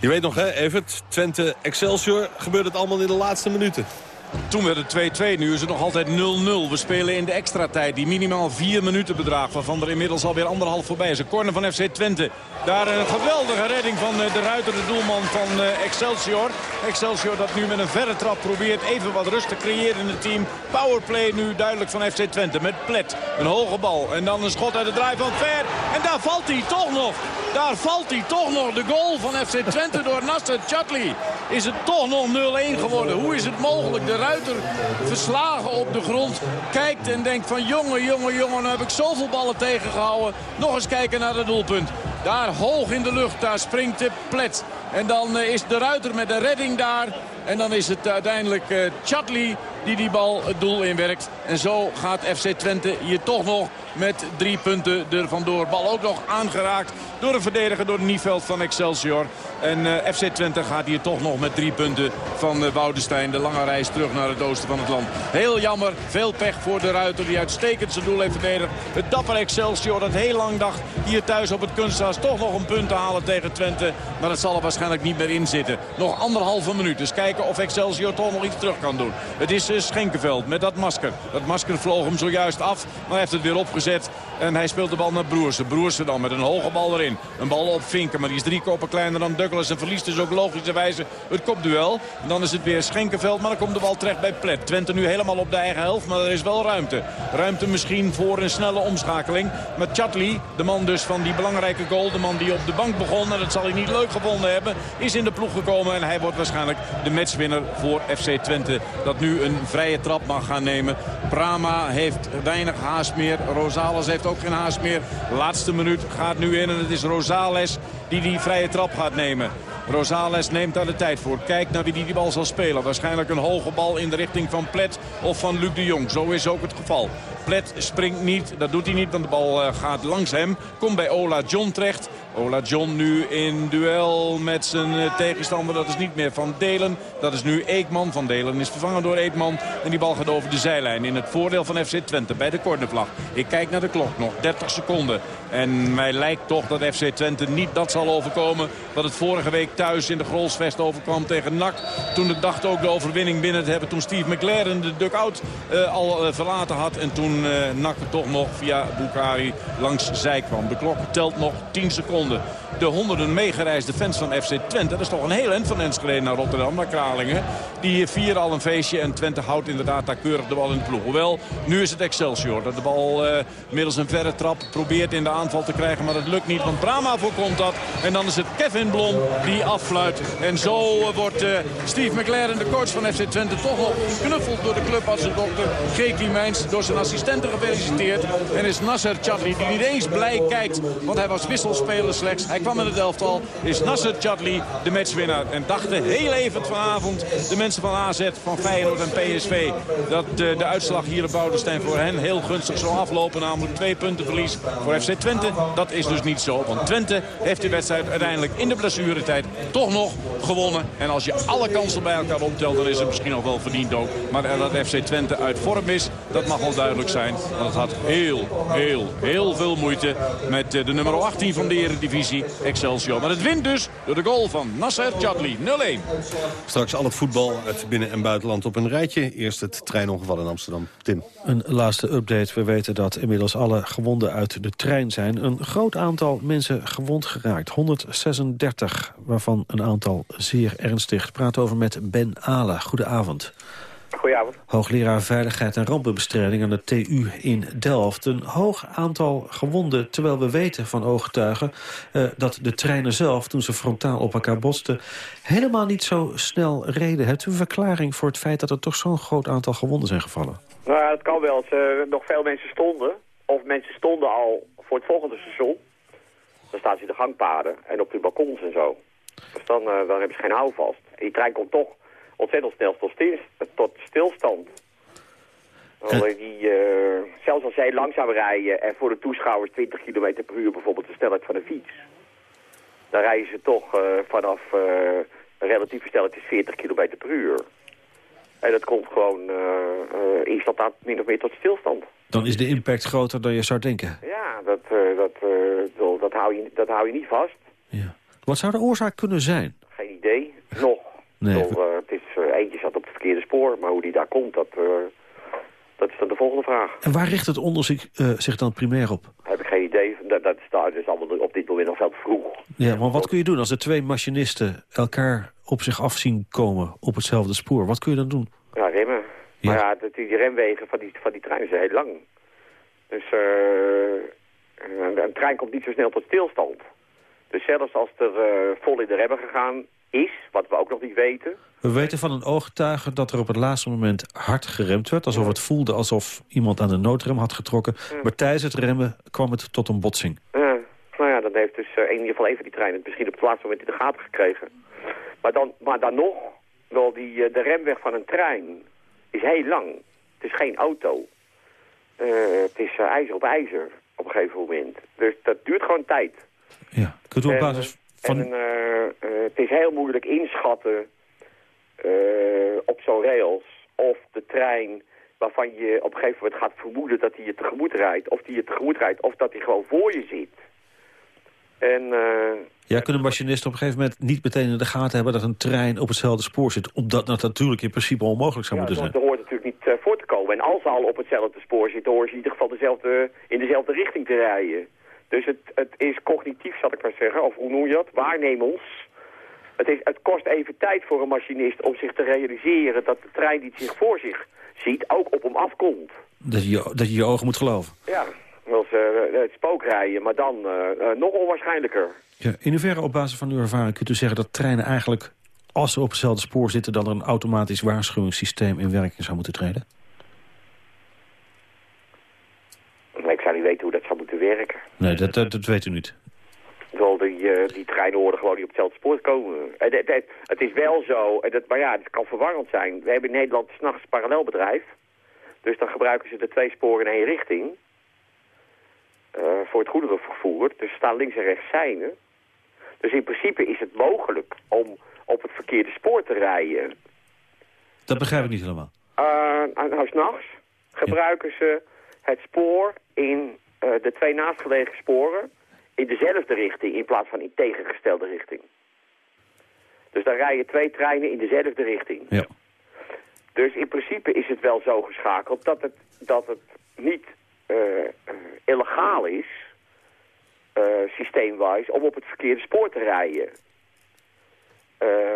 Speaker 6: Je weet nog, hè, Evert, Twente Excelsior gebeurt het allemaal in de laatste minuten.
Speaker 7: Toen werd het 2-2, nu is het nog altijd 0-0. We spelen in de extra tijd die minimaal 4 minuten bedraagt. Waarvan er inmiddels alweer anderhalf voorbij is. Een corner van FC Twente. Daar een geweldige redding van eh, de Ruiter, de doelman van eh, Excelsior. Excelsior dat nu met een verre trap probeert even wat rust te creëren in het team. Powerplay nu duidelijk van FC Twente met Plet. Een hoge bal en dan een schot uit de draai van Ver. En daar valt hij toch nog. Daar valt hij toch nog. De goal van FC Twente door Nasser Chatli. Is het toch nog 0-1 geworden. Hoe is het mogelijk? De Ruiter verslagen op de grond. Kijkt en denkt van jongen, jongen, jongen. Nu heb ik zoveel ballen tegengehouden. Nog eens kijken naar het doelpunt. Daar hoog in de lucht, daar springt de plet. En dan eh, is de Ruiter met de redding daar. En dan is het uiteindelijk uh, Chadli die die bal het doel inwerkt. En zo gaat FC Twente hier toch nog met drie punten er vandoor. Bal ook nog aangeraakt door een verdediger, door Nieveld van Excelsior. En eh, FC Twente gaat hier toch nog met drie punten van uh. De lange reis terug naar het oosten van het land. Heel jammer, veel pech voor de Ruiter die uitstekend zijn doel heeft verdedigd. Het dapper Excelsior dat heel lang dacht hier thuis op het kunstgras toch nog een punt te halen tegen Twente. Maar dat zal er waarschijnlijk niet meer in zitten. Nog anderhalve minuut, dus kijken of Excelsior toch nog iets terug kan doen. Het is uh, Schenkenveld met dat masker. Dat masker vloog hem zojuist af, maar hij heeft het weer opgezet. En hij speelt de bal naar Broersen. Broersen dan met een hoge bal erin. Een bal op Vinken, maar die is drie koppen kleiner dan Douglas. En verliest dus ook logischerwijze het kopduel. En dan is het weer Schenkenveld, maar dan komt de bal terecht bij Plet. Twente nu helemaal op de eigen helft, maar er is wel ruimte. Ruimte misschien voor een snelle omschakeling. Maar Chatli, de man dus van die belangrijke goal. De man die op de bank begon, en dat zal hij niet leuk gevonden hebben. Is in de ploeg gekomen en hij wordt waarschijnlijk de matchwinner voor FC Twente. Dat nu een vrije trap mag gaan nemen. Brama heeft weinig haast meer. Rosales heeft ook geen haast meer. laatste minuut gaat nu in en het is Rosales die die vrije trap gaat nemen. Rosales neemt daar de tijd voor. Kijkt naar wie die, die bal zal spelen. Waarschijnlijk een hoge bal in de richting van Plet of van Luc de Jong. Zo is ook het geval. Plet springt niet, dat doet hij niet, want de bal eh, gaat langs hem. Komt bij Ola John terecht. Ola John nu in duel met zijn eh, tegenstander. Dat is niet meer Van Delen. Dat is nu Eekman. Van Delen is vervangen door Eekman. En die bal gaat over de zijlijn in het voordeel van FC Twente bij de cornervlag. Ik kijk naar de klok. Nog 30 seconden. En mij lijkt toch dat FC Twente niet dat zal overkomen. Wat het vorige week thuis in de Grolsvest overkwam tegen NAC. Toen het dacht ook de overwinning binnen te hebben. Toen Steve McLaren de dugout uh, al verlaten had. En toen uh, NAC toch nog via Bukari langs zij kwam. De klok telt nog 10 seconden. De honderden meegereisde fans van FC Twente. Dat is toch een heel eind van Enschede naar Rotterdam, naar Kralingen. Die vieren al een feestje en Twente houdt inderdaad daar keurig de bal in de ploeg. Hoewel, nu is het Excelsior dat de bal uh, middels een verre trap probeert in de aanval te krijgen. Maar dat lukt niet, want Brama voorkomt dat. En dan is het Kevin Blom die affluit. En zo uh, wordt uh, Steve McLaren, de coach van FC Twente, toch nog geknuffeld door de club als dokter G. Mijns. Door zijn gefeliciteerd. En is Nasser Chadli, die niet eens blij kijkt, want hij was wisselspeler slechts. Hij kwam in het elftal. Is Nasser Chadli de matchwinnaar. En dachten heel even vanavond de mensen van AZ, van Feyenoord en PSV... dat de, de uitslag hier op Boudestein voor hen heel gunstig zou aflopen. Namelijk twee punten verlies voor FC Twente. Dat is dus niet zo. Want Twente heeft de wedstrijd uiteindelijk in de blessuretijd toch nog gewonnen. En als je alle kansen bij elkaar optelt, dan is het misschien nog wel verdiend ook. Maar dat FC Twente uit vorm is, dat mag wel duidelijk zijn. Want het had heel, heel, heel veel moeite met de nummer 18 van de Eredivisie, Excelsior. Maar het wint dus door de goal van Nasser Chadli, 0-1.
Speaker 6: Straks al het voetbal uit binnen- en buitenland op een rijtje. Eerst het treinongeval in Amsterdam. Tim.
Speaker 8: Een laatste update. We weten dat inmiddels alle gewonden uit de trein zijn. Een groot aantal mensen gewond geraakt. 136, waarvan een aantal zeer ernstig. Praat over met Ben Ale. Goedenavond.
Speaker 17: Goedenavond.
Speaker 8: Hoogleraar Veiligheid en Rampenbestrijding aan de TU in Delft. Een hoog aantal gewonden, terwijl we weten van ooggetuigen... Uh, dat de treinen zelf, toen ze frontaal op elkaar botsten... helemaal niet zo snel reden. Hebt u een verklaring voor het feit dat er toch zo'n groot aantal gewonden zijn gevallen?
Speaker 17: Nou ja, het kan wel. Dat nog veel mensen stonden. Of mensen stonden al voor het volgende station. Dan staan ze in de gangpaden en op de balkons en zo. Dus dan, uh, dan hebben ze geen houvast. Die trein komt toch ontzettend snel tot, stil, tot stilstand. Uh. Die, uh, zelfs als zij langzaam rijden en voor de toeschouwers 20 km per uur bijvoorbeeld de snelheid van een fiets. Dan rijden ze toch uh, vanaf een relatieve snelheid is 40 km per uur. En dat komt gewoon instantaan min of meer tot stilstand.
Speaker 8: Dan is de impact groter dan je zou denken.
Speaker 17: Ja, dat, dat, dat, dat, hou, je, dat hou je niet vast.
Speaker 8: Ja. Wat zou de oorzaak kunnen zijn?
Speaker 17: Geen idee. Nog. Nee, uh, het is, uh, eentje zat op het verkeerde spoor, maar hoe die daar komt, dat, uh, dat is dan de volgende vraag.
Speaker 8: En waar richt het onderzoek zich dan primair op?
Speaker 17: Heb ik geen idee. Dat, dat, is, dat is allemaal op dit moment nog veel te vroeg.
Speaker 8: Ja, maar wat kun je doen als er twee machinisten elkaar op zich af zien komen op hetzelfde spoor? Wat kun je dan doen?
Speaker 17: Ja, remmen. Ja. Maar ja, die remwegen van die, van die trein zijn heel lang. Dus een, een trein komt niet zo snel tot stilstand. Dus zelfs als er vol in de remmen gegaan is, wat we ook nog niet weten.
Speaker 8: We weten van een ooggetuige dat er op het laatste moment hard geremd werd. Alsof het voelde alsof iemand aan de noodrem had getrokken. Ja. Maar tijdens het remmen kwam het tot een botsing.
Speaker 17: Ja, nou ja, dan heeft dus uh, in ieder geval even die trein het misschien op het laatste moment in de gaten gekregen. Maar dan, maar dan nog, wel die, uh, de remweg van een trein is heel lang. Het is geen auto. Eh, het is eh, ijzer op ijzer op een gegeven moment. Dus dat duurt gewoon tijd.
Speaker 8: Ja, kunt u op basis van...
Speaker 17: En, eh, eh, het is heel moeilijk inschatten eh, op zo'n rails of de trein waarvan je op een gegeven moment gaat vermoeden dat hij je tegemoet rijdt, of die je tegemoet rijdt, of dat hij gewoon voor je zit. En eh,
Speaker 8: Ja, kunnen machinisten op een gegeven moment niet meteen in de gaten hebben... dat een trein op hetzelfde spoor zit? Omdat dat natuurlijk in principe onmogelijk zou
Speaker 17: ja,
Speaker 8: moeten zijn.
Speaker 17: dat hoort natuurlijk niet voor te komen. En als ze al op hetzelfde spoor zitten, horen ze in ieder geval dezelfde, in dezelfde richting te rijden. Dus het, het is cognitief, zal ik maar zeggen, of hoe noem je dat, waarnemels. Het, is, het kost even tijd voor een machinist om zich te realiseren dat de trein die zich voor zich ziet ook op hem afkomt.
Speaker 8: Dat je, dat je je ogen moet geloven.
Speaker 17: Ja, als uh, het spookrijden, maar dan uh, uh, nog onwaarschijnlijker.
Speaker 8: Ja, in hoeverre op basis van uw ervaring kunt u zeggen dat treinen eigenlijk... als ze op hetzelfde spoor zitten... dan er een automatisch waarschuwingssysteem in werking zou moeten treden?
Speaker 17: Ik zou niet weten hoe dat zou moeten werken.
Speaker 8: Nee, dat, dat, dat weet u niet.
Speaker 17: Wel, die, uh, die treinen horen gewoon niet op hetzelfde spoor komen. Het, het, het, het is wel zo, dat, maar ja, het kan verwarrend zijn. We hebben in Nederland s'nachts een parallelbedrijf. Dus dan gebruiken ze de twee sporen in één richting. Uh, voor het goederenvervoer. Dus er staan links en rechts seinen. Dus in principe is het mogelijk om op het verkeerde spoor te rijden.
Speaker 8: Dat begrijp ik niet helemaal.
Speaker 17: Uh, nou, s'nachts gebruiken ja. ze het spoor in de twee naastgelegen sporen in dezelfde richting in plaats van in tegengestelde richting. Dus dan rijden twee treinen in dezelfde richting.
Speaker 8: Ja.
Speaker 17: Dus in principe is het wel zo geschakeld dat het, dat het niet uh, uh, illegaal is, uh, systeemwijs, om op het verkeerde spoor te rijden.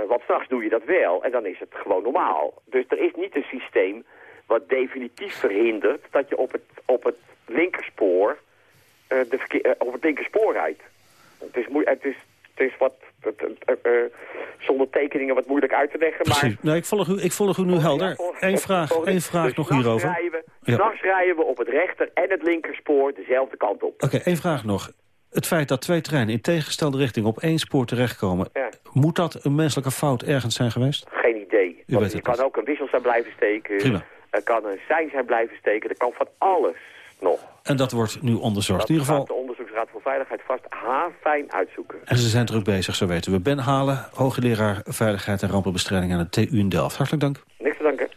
Speaker 17: want s'nachts doe je dat wel en dan is het gewoon normaal. Dus er is niet een systeem wat definitief verhindert dat je op het, op het linkerspoor de verkeer, op het linkerspoor rijdt. Het is, het is, het is wat, het, zonder tekeningen wat moeilijk uit te leggen.
Speaker 8: Precies.
Speaker 17: Maar...
Speaker 8: Nou, ik, volg u, ik volg u nu helder. Eén vraag, één vraag
Speaker 17: dus
Speaker 8: nog hierover.
Speaker 17: Rijden we, ja. S'nachts rijden we op het rechter en het linkerspoor dezelfde kant op.
Speaker 8: Oké, okay, één vraag nog. Het feit dat twee treinen in tegengestelde richting op één spoor terechtkomen... Ja. moet dat een menselijke fout ergens zijn geweest?
Speaker 17: Geen idee.
Speaker 8: U
Speaker 17: je kan ook een wissel zijn blijven steken.
Speaker 8: Prima.
Speaker 17: Er kan een sein zijn blijven steken. Er kan van alles nog.
Speaker 8: En dat wordt nu onderzocht.
Speaker 17: Dat
Speaker 8: in ieder geval...
Speaker 17: de Onderzoeksraad voor Veiligheid vast haarfijn uitzoeken.
Speaker 8: En ze zijn druk bezig, zo weten we. Ben Halen, hoogleraar Veiligheid en Rampenbestrijding aan de TU in Delft. Hartelijk dank.
Speaker 17: Niks te danken.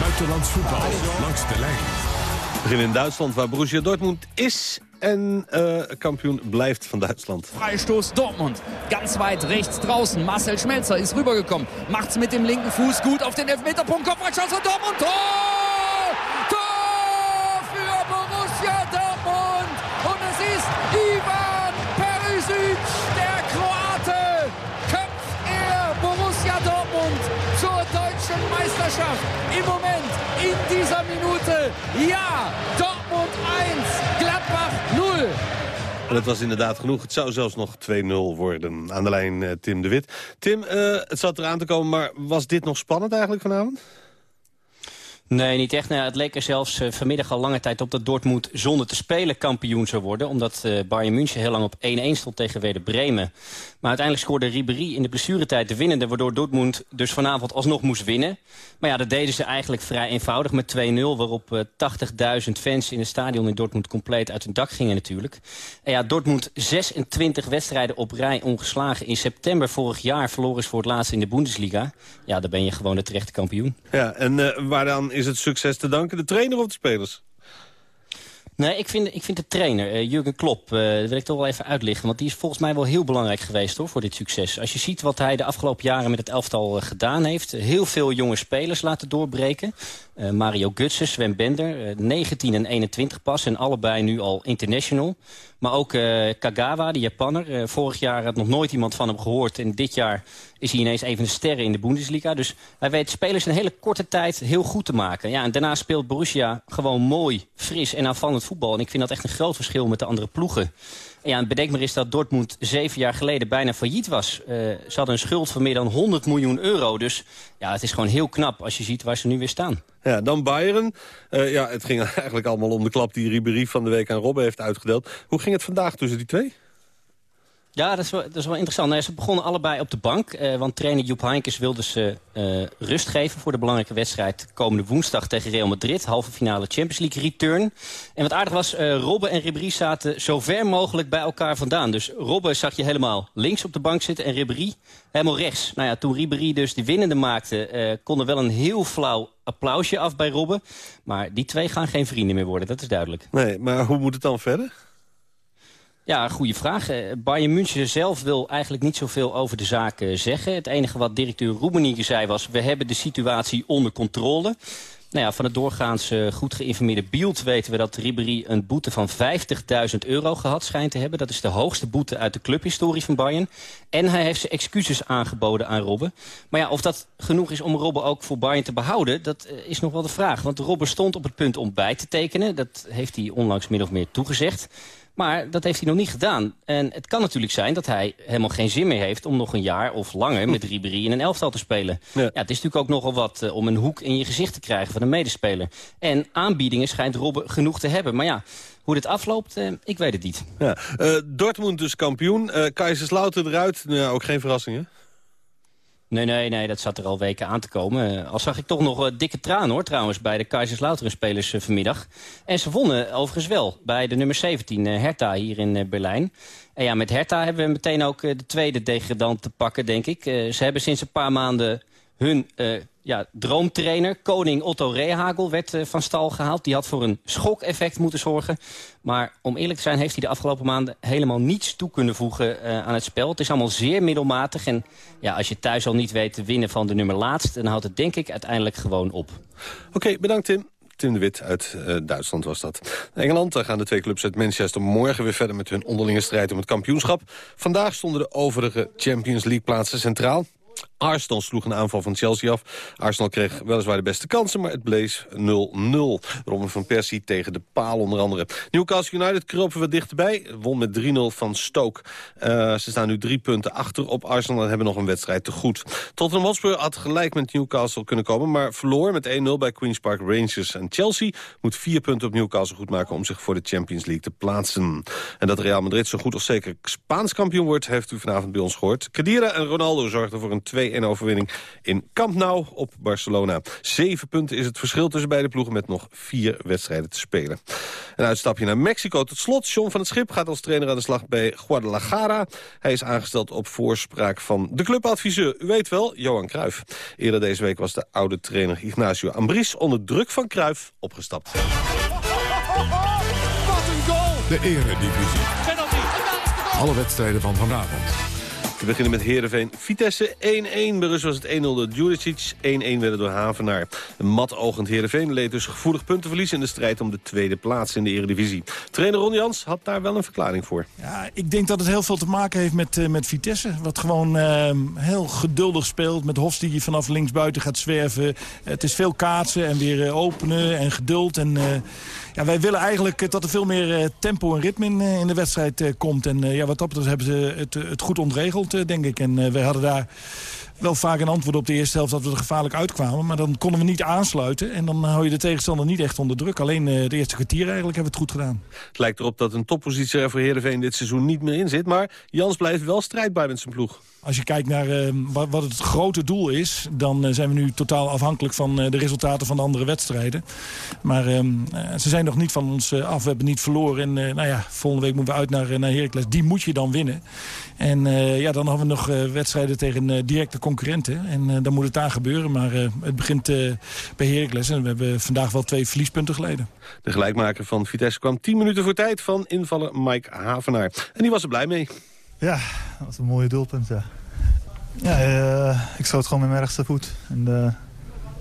Speaker 4: Buitenlands voetbal langs de lijn.
Speaker 6: We beginnen in Duitsland, waar Borussia Dortmund is en uh, kampioen blijft van Duitsland.
Speaker 18: Freistoß Dortmund. Ganz weit rechts draußen. Marcel Schmelzer ist rübergekommen. Macht's mit dem linken Fuß gut auf den Elfmeterpunkt. Kopfballchance von Dortmund. Tor! Tor für Borussia Dortmund. Und es ist Ivan Perisic, der Kroate. Köpft er Borussia Dortmund zur deutschen Meisterschaft. Im Moment, in dieser Minute. Ja, Dortmund 1, Gladbach 0.
Speaker 6: En dat was inderdaad genoeg. Het zou zelfs nog 2-0 worden. Aan de lijn uh, Tim de Wit. Tim, uh, het zat eraan te komen, maar was dit nog spannend eigenlijk vanavond?
Speaker 19: Nee, niet echt. Nou, het leek er zelfs uh, vanmiddag al lange tijd op dat Dortmund zonder te spelen kampioen zou worden. Omdat uh, Bayern München heel lang op 1-1 stond tegen Werder Bremen. Maar uiteindelijk scoorde Ribéry in de blessuretijd de winnende... waardoor Dortmund dus vanavond alsnog moest winnen. Maar ja, dat deden ze eigenlijk vrij eenvoudig met 2-0... waarop uh, 80.000 fans in het stadion in Dortmund compleet uit hun dak gingen natuurlijk. En ja, Dortmund 26 wedstrijden op rij ongeslagen. In september vorig jaar verloren ze voor het laatst in de Bundesliga. Ja, dan ben je gewoon de terechte kampioen.
Speaker 6: Ja, en waar dan is het succes te danken? De trainer of de spelers?
Speaker 19: Nee, ik vind, ik vind de trainer, uh, Jurgen Klopp, uh, dat wil ik toch wel even uitlichten. Want die is volgens mij wel heel belangrijk geweest hoor, voor dit succes. Als je ziet wat hij de afgelopen jaren met het elftal uh, gedaan heeft. Heel veel jonge spelers laten doorbreken. Mario Gutsen, Sven Bender, 19 en 21 pas. En allebei nu al international. Maar ook Kagawa, de Japanner. vorig jaar had nog nooit iemand van hem gehoord. En dit jaar is hij ineens een van de sterren in de Bundesliga. Dus hij weet spelers een hele korte tijd heel goed te maken. Ja, en daarna speelt Borussia gewoon mooi, fris en aanvallend voetbal. En ik vind dat echt een groot verschil met de andere ploegen. Ja, bedenk maar eens dat Dortmund zeven jaar geleden bijna failliet was. Uh, ze hadden een schuld van meer dan 100 miljoen euro. Dus ja, het is gewoon heel knap als je ziet waar ze nu weer staan.
Speaker 6: Ja, dan Bayern. Uh, ja, het ging eigenlijk allemaal om de klap die Ribéry van de week aan Robben heeft uitgedeeld. Hoe ging het vandaag tussen die twee?
Speaker 19: Ja, dat is wel, dat wel interessant. Nee, ze begonnen allebei op de bank. Eh, want trainer Joep Heinkes wilde ze eh, rust geven... voor de belangrijke wedstrijd komende woensdag tegen Real Madrid. Halve finale Champions League return. En wat aardig was, uh, Robben en Ribéry zaten zo ver mogelijk bij elkaar vandaan. Dus Robben zag je helemaal links op de bank zitten en Ribéry helemaal rechts. Nou ja, toen Ribéry dus de winnende maakte... Uh, kon er wel een heel flauw applausje af bij Robben. Maar die twee gaan geen vrienden meer worden, dat is duidelijk.
Speaker 6: Nee, maar hoe moet het dan verder?
Speaker 19: Ja, goede vraag. Eh, Bayern München zelf wil eigenlijk niet zoveel over de zaak eh, zeggen. Het enige wat directeur Roemenigge zei was... we hebben de situatie onder controle. Nou ja, van het doorgaans uh, goed geïnformeerde Bielt weten we dat Ribéry een boete van 50.000 euro gehad schijnt te hebben. Dat is de hoogste boete uit de clubhistorie van Bayern. En hij heeft zijn excuses aangeboden aan Robben. Maar ja, of dat genoeg is om Robben ook voor Bayern te behouden, dat is nog wel de vraag. Want Robben stond op het punt om bij te tekenen. Dat heeft hij onlangs min of meer toegezegd. Maar dat heeft hij nog niet gedaan. En het kan natuurlijk zijn dat hij helemaal geen zin meer heeft... om nog een jaar of langer met Ribéry in een elftal te spelen. Ja. ja het is natuurlijk ook nogal wat uh, om een hoek in je gezicht te krijgen van een medespeler. En aanbiedingen schijnt Robben genoeg te hebben. Maar ja, hoe dit afloopt, uh, ik weet het niet.
Speaker 6: Ja. Uh, Dortmund dus kampioen. Kaiserslautern eruit. Nou, ja, ook geen verrassing, hè?
Speaker 19: Nee, nee, nee, dat zat er al weken aan te komen. Uh, al zag ik toch nog uh, dikke traan hoor, trouwens, bij de Kaiserslauteren-spelers uh, vanmiddag. En ze wonnen overigens wel bij de nummer 17, Hertha, hier in Berlijn. En ja, met Hertha hebben we meteen ook de tweede degradant te pakken, denk ik. ze hebben sinds een paar maanden hun ja, droomtrainer, koning Otto Rehagel, werd uh, van stal gehaald. Die had voor een schokeffect moeten zorgen. Maar om eerlijk te zijn heeft hij de afgelopen maanden helemaal niets toe kunnen voegen uh, aan het spel. Het is allemaal zeer middelmatig. En ja, als je thuis al niet weet te winnen van de nummer laatst... dan houdt het denk ik uiteindelijk gewoon op.
Speaker 6: Oké, bedankt Tim. Tim de Wit uit uh, Duitsland was dat. Engeland gaan de twee clubs uit Manchester morgen weer verder met hun onderlinge strijd om het kampioenschap. Vandaag stonden de overige Champions League plaatsen centraal. Arsenal sloeg een aanval van Chelsea af. Arsenal kreeg weliswaar de beste kansen, maar het bleef 0-0. Robin van Persie tegen de paal onder andere. Newcastle United kropen wat dichterbij. Won met 3-0 van Stoke. Uh, ze staan nu drie punten achter op Arsenal en hebben nog een wedstrijd te goed. Tottenham Hotspur had gelijk met Newcastle kunnen komen... maar verloor met 1-0 bij Queen's Park Rangers. En Chelsea moet vier punten op Newcastle goed maken... om zich voor de Champions League te plaatsen. En dat Real Madrid zo goed als zeker Spaans kampioen wordt... heeft u vanavond bij ons gehoord. Kadira en Ronaldo zorgden voor een 2 2-1 overwinning in Camp Nou op Barcelona. Zeven punten is het verschil tussen beide ploegen met nog vier wedstrijden te spelen. Een uitstapje naar Mexico. Tot slot, John van het Schip gaat als trainer aan de slag bij Guadalajara. Hij is aangesteld op voorspraak van de clubadviseur. U weet wel, Johan Cruijff. Eerder deze week was de oude trainer Ignacio Ambris onder druk van Cruijff opgestapt.
Speaker 4: Wat een goal! De eredivisie. Penalty. Alle wedstrijden van vanavond.
Speaker 6: We beginnen met Heerenveen. Vitesse 1-1. Bij Rus was het 1-0 door Djuricic. 1-1 werd door Havenaar. Een mat-ogend Heerenveen leed dus gevoelig puntenverlies... in de strijd om de tweede plaats in de Eredivisie. Trainer Ron Jans had daar wel een verklaring voor.
Speaker 11: Ja, ik denk dat het heel veel te maken heeft met, uh, met Vitesse. Wat gewoon uh, heel geduldig speelt. Met Hofs die vanaf linksbuiten gaat zwerven. Het is veel kaatsen en weer openen en geduld. En, ja, wij willen eigenlijk dat er veel meer tempo en ritme in, in de wedstrijd komt. En ja, wat dat betreft hebben ze het, het goed ontregeld, denk ik. En wij hadden daar wel vaak een antwoord op de eerste helft dat we er gevaarlijk uitkwamen. Maar dan konden we niet aansluiten. En dan hou je de tegenstander niet echt onder druk. Alleen uh, de eerste kwartier eigenlijk hebben we het goed gedaan.
Speaker 6: Het lijkt erop dat een toppositie er voor Heerenveen dit seizoen niet meer in zit. Maar Jans blijft wel strijdbaar met zijn ploeg.
Speaker 11: Als je kijkt naar uh, wat, wat, het grote doel is... dan uh, zijn we nu totaal afhankelijk van uh, de resultaten van de andere wedstrijden. Maar ze zijn nog niet van ons af. We hebben niet verloren. En nou ja, volgende week moeten we uit naar, naar Heracles. Die moet je dan winnen. En ja, dan hebben we nog wedstrijden tegen directe concurrenten. En dan moet het daar gebeuren. Maar het begint bij Heracles. En we hebben vandaag wel twee verliespunten geleden.
Speaker 6: De gelijkmaker van Vitesse kwam 10 minuten voor tijd van invaller Mike Havenaar. En die was er blij mee.
Speaker 20: Ja, dat was een mooie doelpunt, ja. Ja, uh, ik schoot gewoon met mijn rechtse voet. En, uh,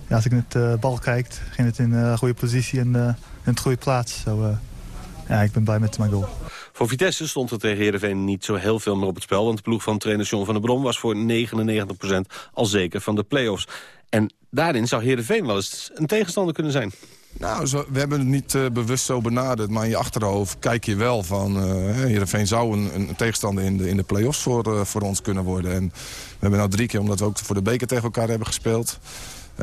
Speaker 20: ja, als ik naar de uh, bal kijk, ging het in een goede positie en in een goede plaats. So, ja, ik ben blij met mijn goal.
Speaker 6: Voor Vitesse stond er tegen Heerenveen niet zo heel veel meer op het spel... want de ploeg van trainer John van der Brom was voor 99% al zeker van de play-offs. En daarin zou Heerenveen wel eens een tegenstander kunnen zijn.
Speaker 21: Nou, we hebben het niet uh, bewust zo benaderd. Maar in je achterhoofd kijk je wel van... Uh, Heerenveen zou een, een, tegenstander in de, in de play-offs voor, uh, voor ons kunnen worden. En we hebben nou drie keer, omdat we ook voor de beker tegen elkaar hebben gespeeld...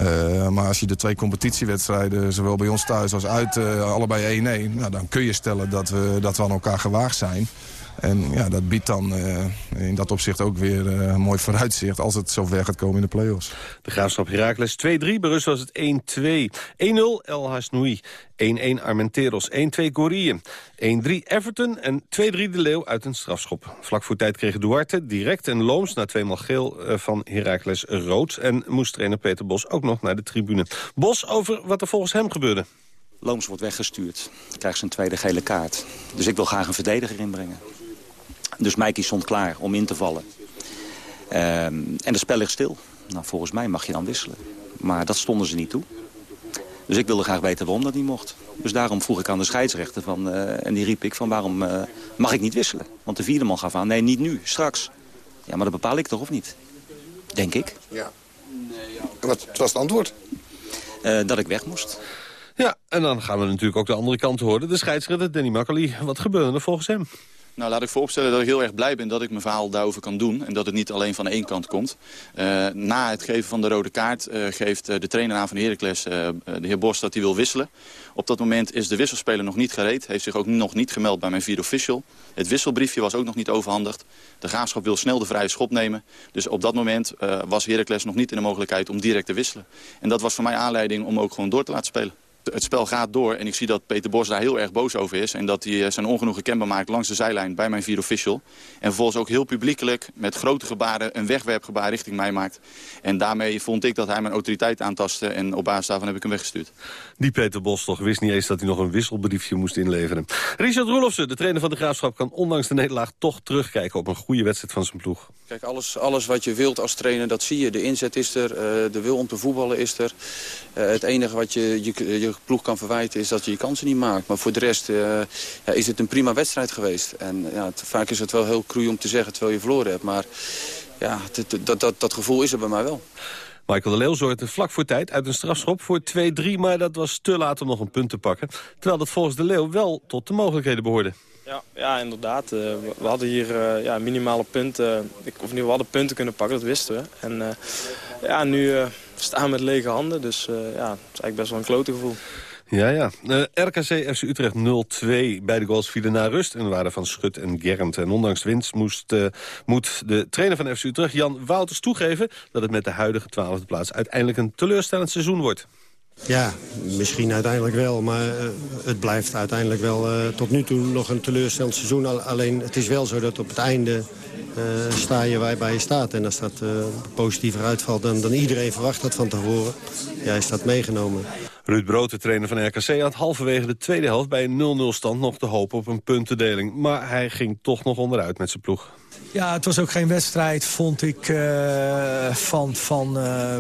Speaker 21: Uh, maar als je de twee competitiewedstrijden, zowel bij ons thuis als uit, uh, allebei 1-1... Nou, dan kun je stellen dat we, dat we aan elkaar gewaagd zijn. En ja, dat biedt dan uh, in dat opzicht ook weer een mooi vooruitzicht... als het zover gaat komen in de play-offs.
Speaker 6: De Graafschap Heracles 2-3, bij Rust was het 1-2. 1-0 El Hasnoui, 1-1 Armenteros, 1-2 Gorille, 1-3 Everton en 2-3 De Leeuw uit een strafschop. Vlak voor tijd kregen Duarte direct en Looms na tweemaal geel uh, van Heracles rood... en moest trainer Peter Bos ook nog naar de tribune. Bos over wat er volgens hem gebeurde.
Speaker 16: Looms wordt weggestuurd, krijgt zijn tweede gele kaart. Dus ik wil graag een verdediger inbrengen. Dus Mikey stond klaar om in te vallen. Um, en het spel ligt stil. Nou, volgens mij mag je dan wisselen. Maar dat stonden ze niet toe. Dus ik wilde graag weten waarom dat niet mocht. Dus daarom vroeg ik aan de scheidsrechter van, uh, en die riep ik van waarom uh, mag ik niet wisselen? Want de vierde man gaf aan, nee niet nu, straks. Ja, maar dat bepaal ik toch of niet? Denk ik.
Speaker 14: Ja. En wat was het antwoord?
Speaker 16: Uh, dat ik weg moest.
Speaker 6: Ja, en dan gaan we natuurlijk ook de andere kant horen. De scheidsrechter Danny Makkely. Wat gebeurde er volgens hem?
Speaker 15: Nou, laat ik vooropstellen dat ik heel erg blij ben dat ik mijn verhaal daarover kan doen. En dat het niet alleen van één kant komt. Uh, na het geven van de rode kaart uh, geeft uh, de trainer aan van Heracles, de heer Bos, dat hij wil wisselen. Op dat moment is de wisselspeler nog niet gereed. Heeft zich ook nog niet gemeld bij mijn vierde official. Het wisselbriefje was ook nog niet overhandigd. De graafschap wil snel de vrije schop nemen. Dus op dat moment was Heracles nog niet in de mogelijkheid om direct te wisselen. En dat was voor mij aanleiding om ook gewoon door te laten spelen het spel gaat door en ik zie dat Peter Bos daar heel erg boos over is. En dat hij zijn ongenoegen kenbaar maakt langs de zijlijn bij mijn vier official. En vervolgens ook heel publiekelijk met grote gebaren een wegwerpgebaar richting mij maakt. En daarmee vond ik dat hij mijn autoriteit aantastte en op basis daarvan heb ik hem weggestuurd.
Speaker 6: Die Peter Bos toch wist niet eens dat hij nog een wisselbriefje moest inleveren. Richard Roelofsen, de trainer van de Graafschap, kan ondanks de nederlaag toch terugkijken op een goede wedstrijd van zijn ploeg.
Speaker 15: Kijk, alles, alles wat je wilt als trainer, dat zie je. De inzet is er, uh, de wil om te voetballen is er. Uh, het enige wat je, je, ploeg kan verwijten is dat je je kansen niet maakt. Maar voor de rest uh, ja, is het een prima wedstrijd geweest. En ja, vaak is het wel heel cru om te zeggen terwijl je verloren hebt. Maar ja, dat, dat, dat gevoel is er bij mij wel.
Speaker 6: Michael de Leeuw zorgde vlak voor tijd uit een strafschop voor 2-3... maar dat was te laat om nog een punt te pakken. Terwijl dat volgens de Leeuw wel tot de mogelijkheden behoorde.
Speaker 22: Ja, ja inderdaad. Uh, we hadden hier uh, ja, minimale punten. Ik, of nu, we hadden punten kunnen pakken, dat wisten we. En uh, ja, nu staan we met lege handen. Dus ja, het is eigenlijk best wel een klote gevoel.
Speaker 6: Ja, ja. RKC FC Utrecht 0-2. Beide goals vielen naar rust en waren van Schut en Germt. En ondanks winst moest, moet de trainer van FC Utrecht, Jan Wouters, toegeven... dat het met de huidige twaalfde plaats uiteindelijk een teleurstellend seizoen wordt.
Speaker 12: Ja, misschien uiteindelijk wel, maar uh, het blijft uiteindelijk wel uh, tot nu toe nog een teleurstellend seizoen. Alleen het is wel zo dat op het einde uh, sta je waar, je staat. En als dat positiever uitvalt dan, dan iedereen verwacht had van tevoren, ja, is dat meegenomen.
Speaker 6: Ruud Brood, de trainer van RKC, had halverwege de tweede helft bij een 0-0 stand nog te hopen op een puntendeling. Maar hij ging toch nog onderuit met zijn ploeg.
Speaker 23: Ja, het was ook geen wedstrijd, vond ik, uh, van, van uh,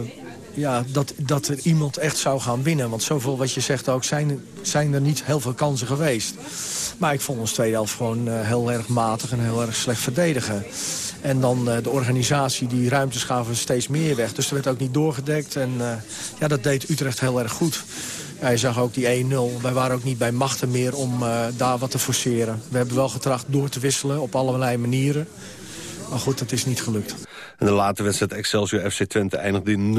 Speaker 23: ja, dat, dat er iemand echt zou gaan winnen. Want zoveel wat je zegt ook, zijn, zijn er niet heel veel kansen geweest. Maar ik vond ons tweede helft gewoon uh, heel erg matig en heel erg slecht verdedigen. En dan uh, de organisatie, die ruimtes gaven steeds meer weg. Dus er werd ook niet doorgedekt. En uh, ja, dat deed Utrecht heel erg goed. Je zag ook die 1-0. Wij waren ook niet bij machten meer om daar wat te forceren. We hebben wel getracht door te wisselen op allerlei manieren. Maar goed, dat is niet gelukt.
Speaker 6: En de late wedstrijd Excelsior FC Twente eindigde in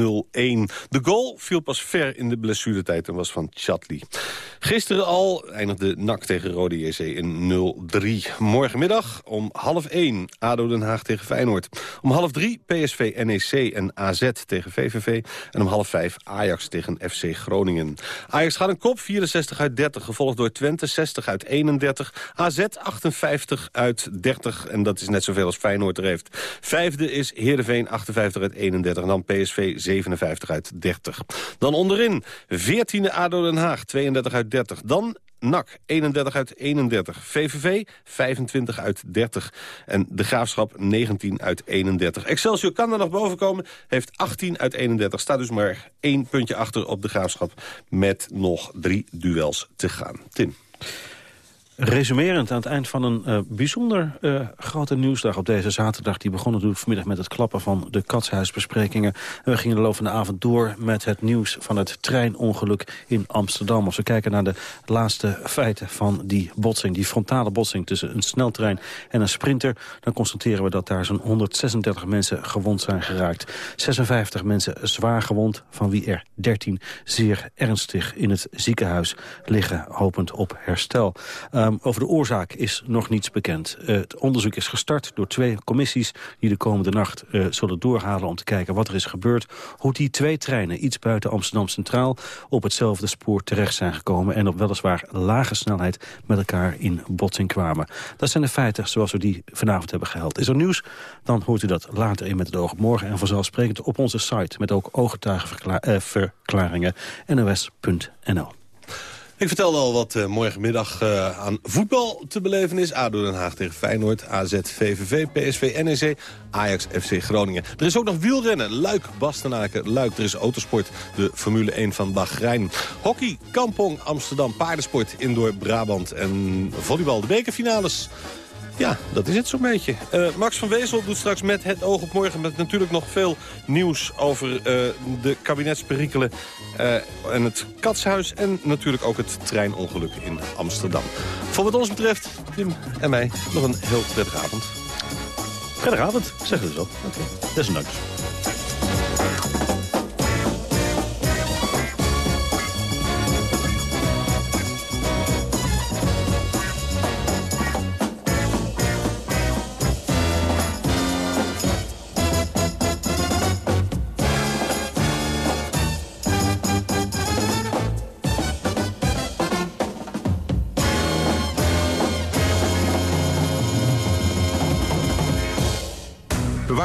Speaker 6: 0-1. De goal viel pas ver in de blessuretijd en was van Chatli. Gisteren al eindigde NAC tegen Rode JC in 0-3. Morgenmiddag om half 1 ADO Den Haag tegen Feyenoord. Om half 3 PSV NEC en AZ tegen VVV. En om half 5 Ajax tegen FC Groningen. Ajax gaat een kop 64 uit 30, gevolgd door Twente 60 uit 31. AZ 58 uit 30 en dat is net zoveel als Feyenoord er heeft. Vijfde is Heerenveen 58 uit 31 en dan PSV 57 uit 30. Dan onderin 14e ADO Den Haag 32 uit 30. Dan NAC 31 uit 31. VVV 25 uit 30. En de Graafschap 19 uit 31. Excelsior kan er nog boven komen. Heeft 18 uit 31. Staat dus maar één puntje achter op de Graafschap. Met nog drie duels te gaan. Tim.
Speaker 8: Resumerend aan het eind van een uh, bijzonder uh, grote nieuwsdag op deze zaterdag. Die begon natuurlijk vanmiddag met het klappen van de katshuisbesprekingen. En we gingen de loop van de avond door met het nieuws van het treinongeluk in Amsterdam. Als we kijken naar de laatste feiten van die botsing, die frontale botsing tussen een sneltrein en een sprinter, dan constateren we dat daar zo'n 136 mensen gewond zijn geraakt. 56 mensen zwaar gewond, van wie er 13 zeer ernstig in het ziekenhuis liggen, hopend op herstel. Um, over de oorzaak is nog niets bekend. Uh, het onderzoek is gestart door twee commissies... die de komende nacht uh, zullen doorhalen om te kijken wat er is gebeurd. Hoe die twee treinen iets buiten Amsterdam Centraal... op hetzelfde spoor terecht zijn gekomen... en op weliswaar lage snelheid met elkaar in botsing kwamen. Dat zijn de feiten zoals we die vanavond hebben gehaald. Is er nieuws? Dan hoort u dat later in met het oog morgen. En vanzelfsprekend op onze site met ook ooggetuigenverklaringen nos.nl.
Speaker 6: Ik vertelde al wat uh, morgenmiddag uh, aan voetbal te beleven is. ADO Den Haag tegen Feyenoord, AZ, VVV, PSV, NEC, Ajax, FC Groningen. Er is ook nog wielrennen, Luik, Bastenaken, Luik. Er is autosport, de Formule 1 van Bahrein. Hockey, Kampong, Amsterdam, paardensport, indoor Brabant en volleybal. De bekerfinales ja, dat is het zo'n beetje. Uh, Max van Wezel doet straks met het oog op morgen... met natuurlijk nog veel nieuws over uh, de kabinetsperikelen... Uh, en het katshuis en natuurlijk ook het treinongeluk in Amsterdam. Voor wat ons betreft, Tim en mij, nog een heel prettige avond.
Speaker 8: Prettige avond, zeggen we zo. Oké, okay. desondanks.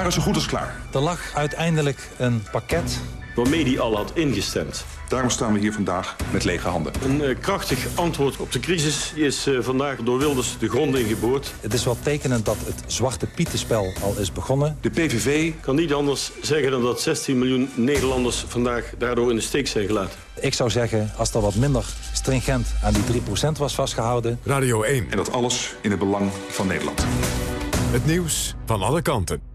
Speaker 24: Waren zo goed als klaar.
Speaker 25: Er lag uiteindelijk een pakket.
Speaker 26: Waarmee die al had ingestemd.
Speaker 24: Daarom staan we hier vandaag met lege handen.
Speaker 26: Een uh, krachtig antwoord op de crisis is uh, vandaag door Wilders de grond ingeboord.
Speaker 25: Het is wel tekenend dat het zwarte pietenspel al is begonnen.
Speaker 24: De PVV
Speaker 26: kan niet anders zeggen dan dat 16 miljoen Nederlanders vandaag daardoor in de steek zijn gelaten.
Speaker 25: Ik zou zeggen, als er wat minder stringent aan die 3% was vastgehouden...
Speaker 24: Radio 1. En dat alles in het belang van Nederland.
Speaker 4: Het nieuws van alle kanten.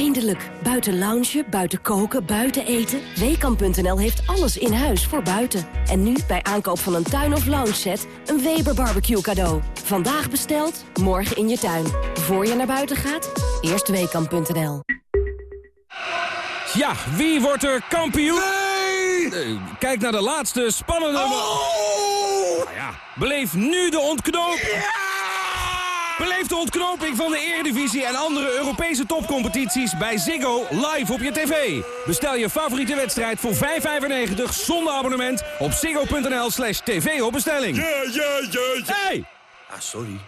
Speaker 27: Eindelijk. Buiten loungen, buiten koken, buiten eten. Weekamp.nl heeft alles in huis voor buiten. En nu bij aankoop van een tuin- of lounge set een Weber barbecue cadeau. Vandaag besteld, morgen in je tuin. Voor je naar buiten gaat, eerst Weekamp.nl.
Speaker 28: Ja, wie wordt er kampioen? Nee! Kijk naar de laatste spannende... Oh! Nou ja, beleef nu de ontknoping. Ja! Beleef de ontknoping van de Eredivisie en andere Europese topcompetities bij Ziggo live op je tv. Bestel je favoriete wedstrijd voor 5,95 zonder abonnement op ziggo.nl slash tv op bestelling.
Speaker 29: Ja, ja, ja, ja.
Speaker 28: Hey!
Speaker 29: Ah, sorry.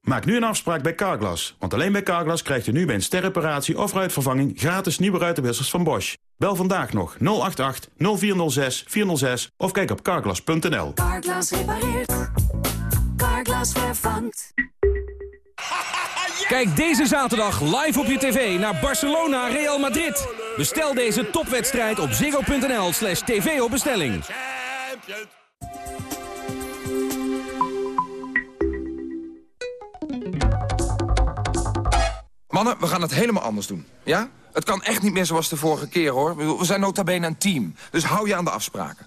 Speaker 29: Maak nu een afspraak bij Carglass. Want alleen bij Carglass krijgt u nu bij een sterreparatie of ruitvervanging... gratis nieuwe ruitenwissers van Bosch. Bel vandaag nog 088 0406 406 of kijk op carglass.nl.
Speaker 27: Carglass repareert. Carglass vervangt.
Speaker 28: Kijk deze zaterdag live op je tv naar Barcelona Real Madrid. Bestel deze topwedstrijd op ziggo.nl slash tv op bestelling.
Speaker 30: Mannen, we gaan het helemaal anders doen. Ja? Het kan echt niet meer zoals de vorige keer, hoor. We zijn nota bene een team. Dus hou je aan de afspraken.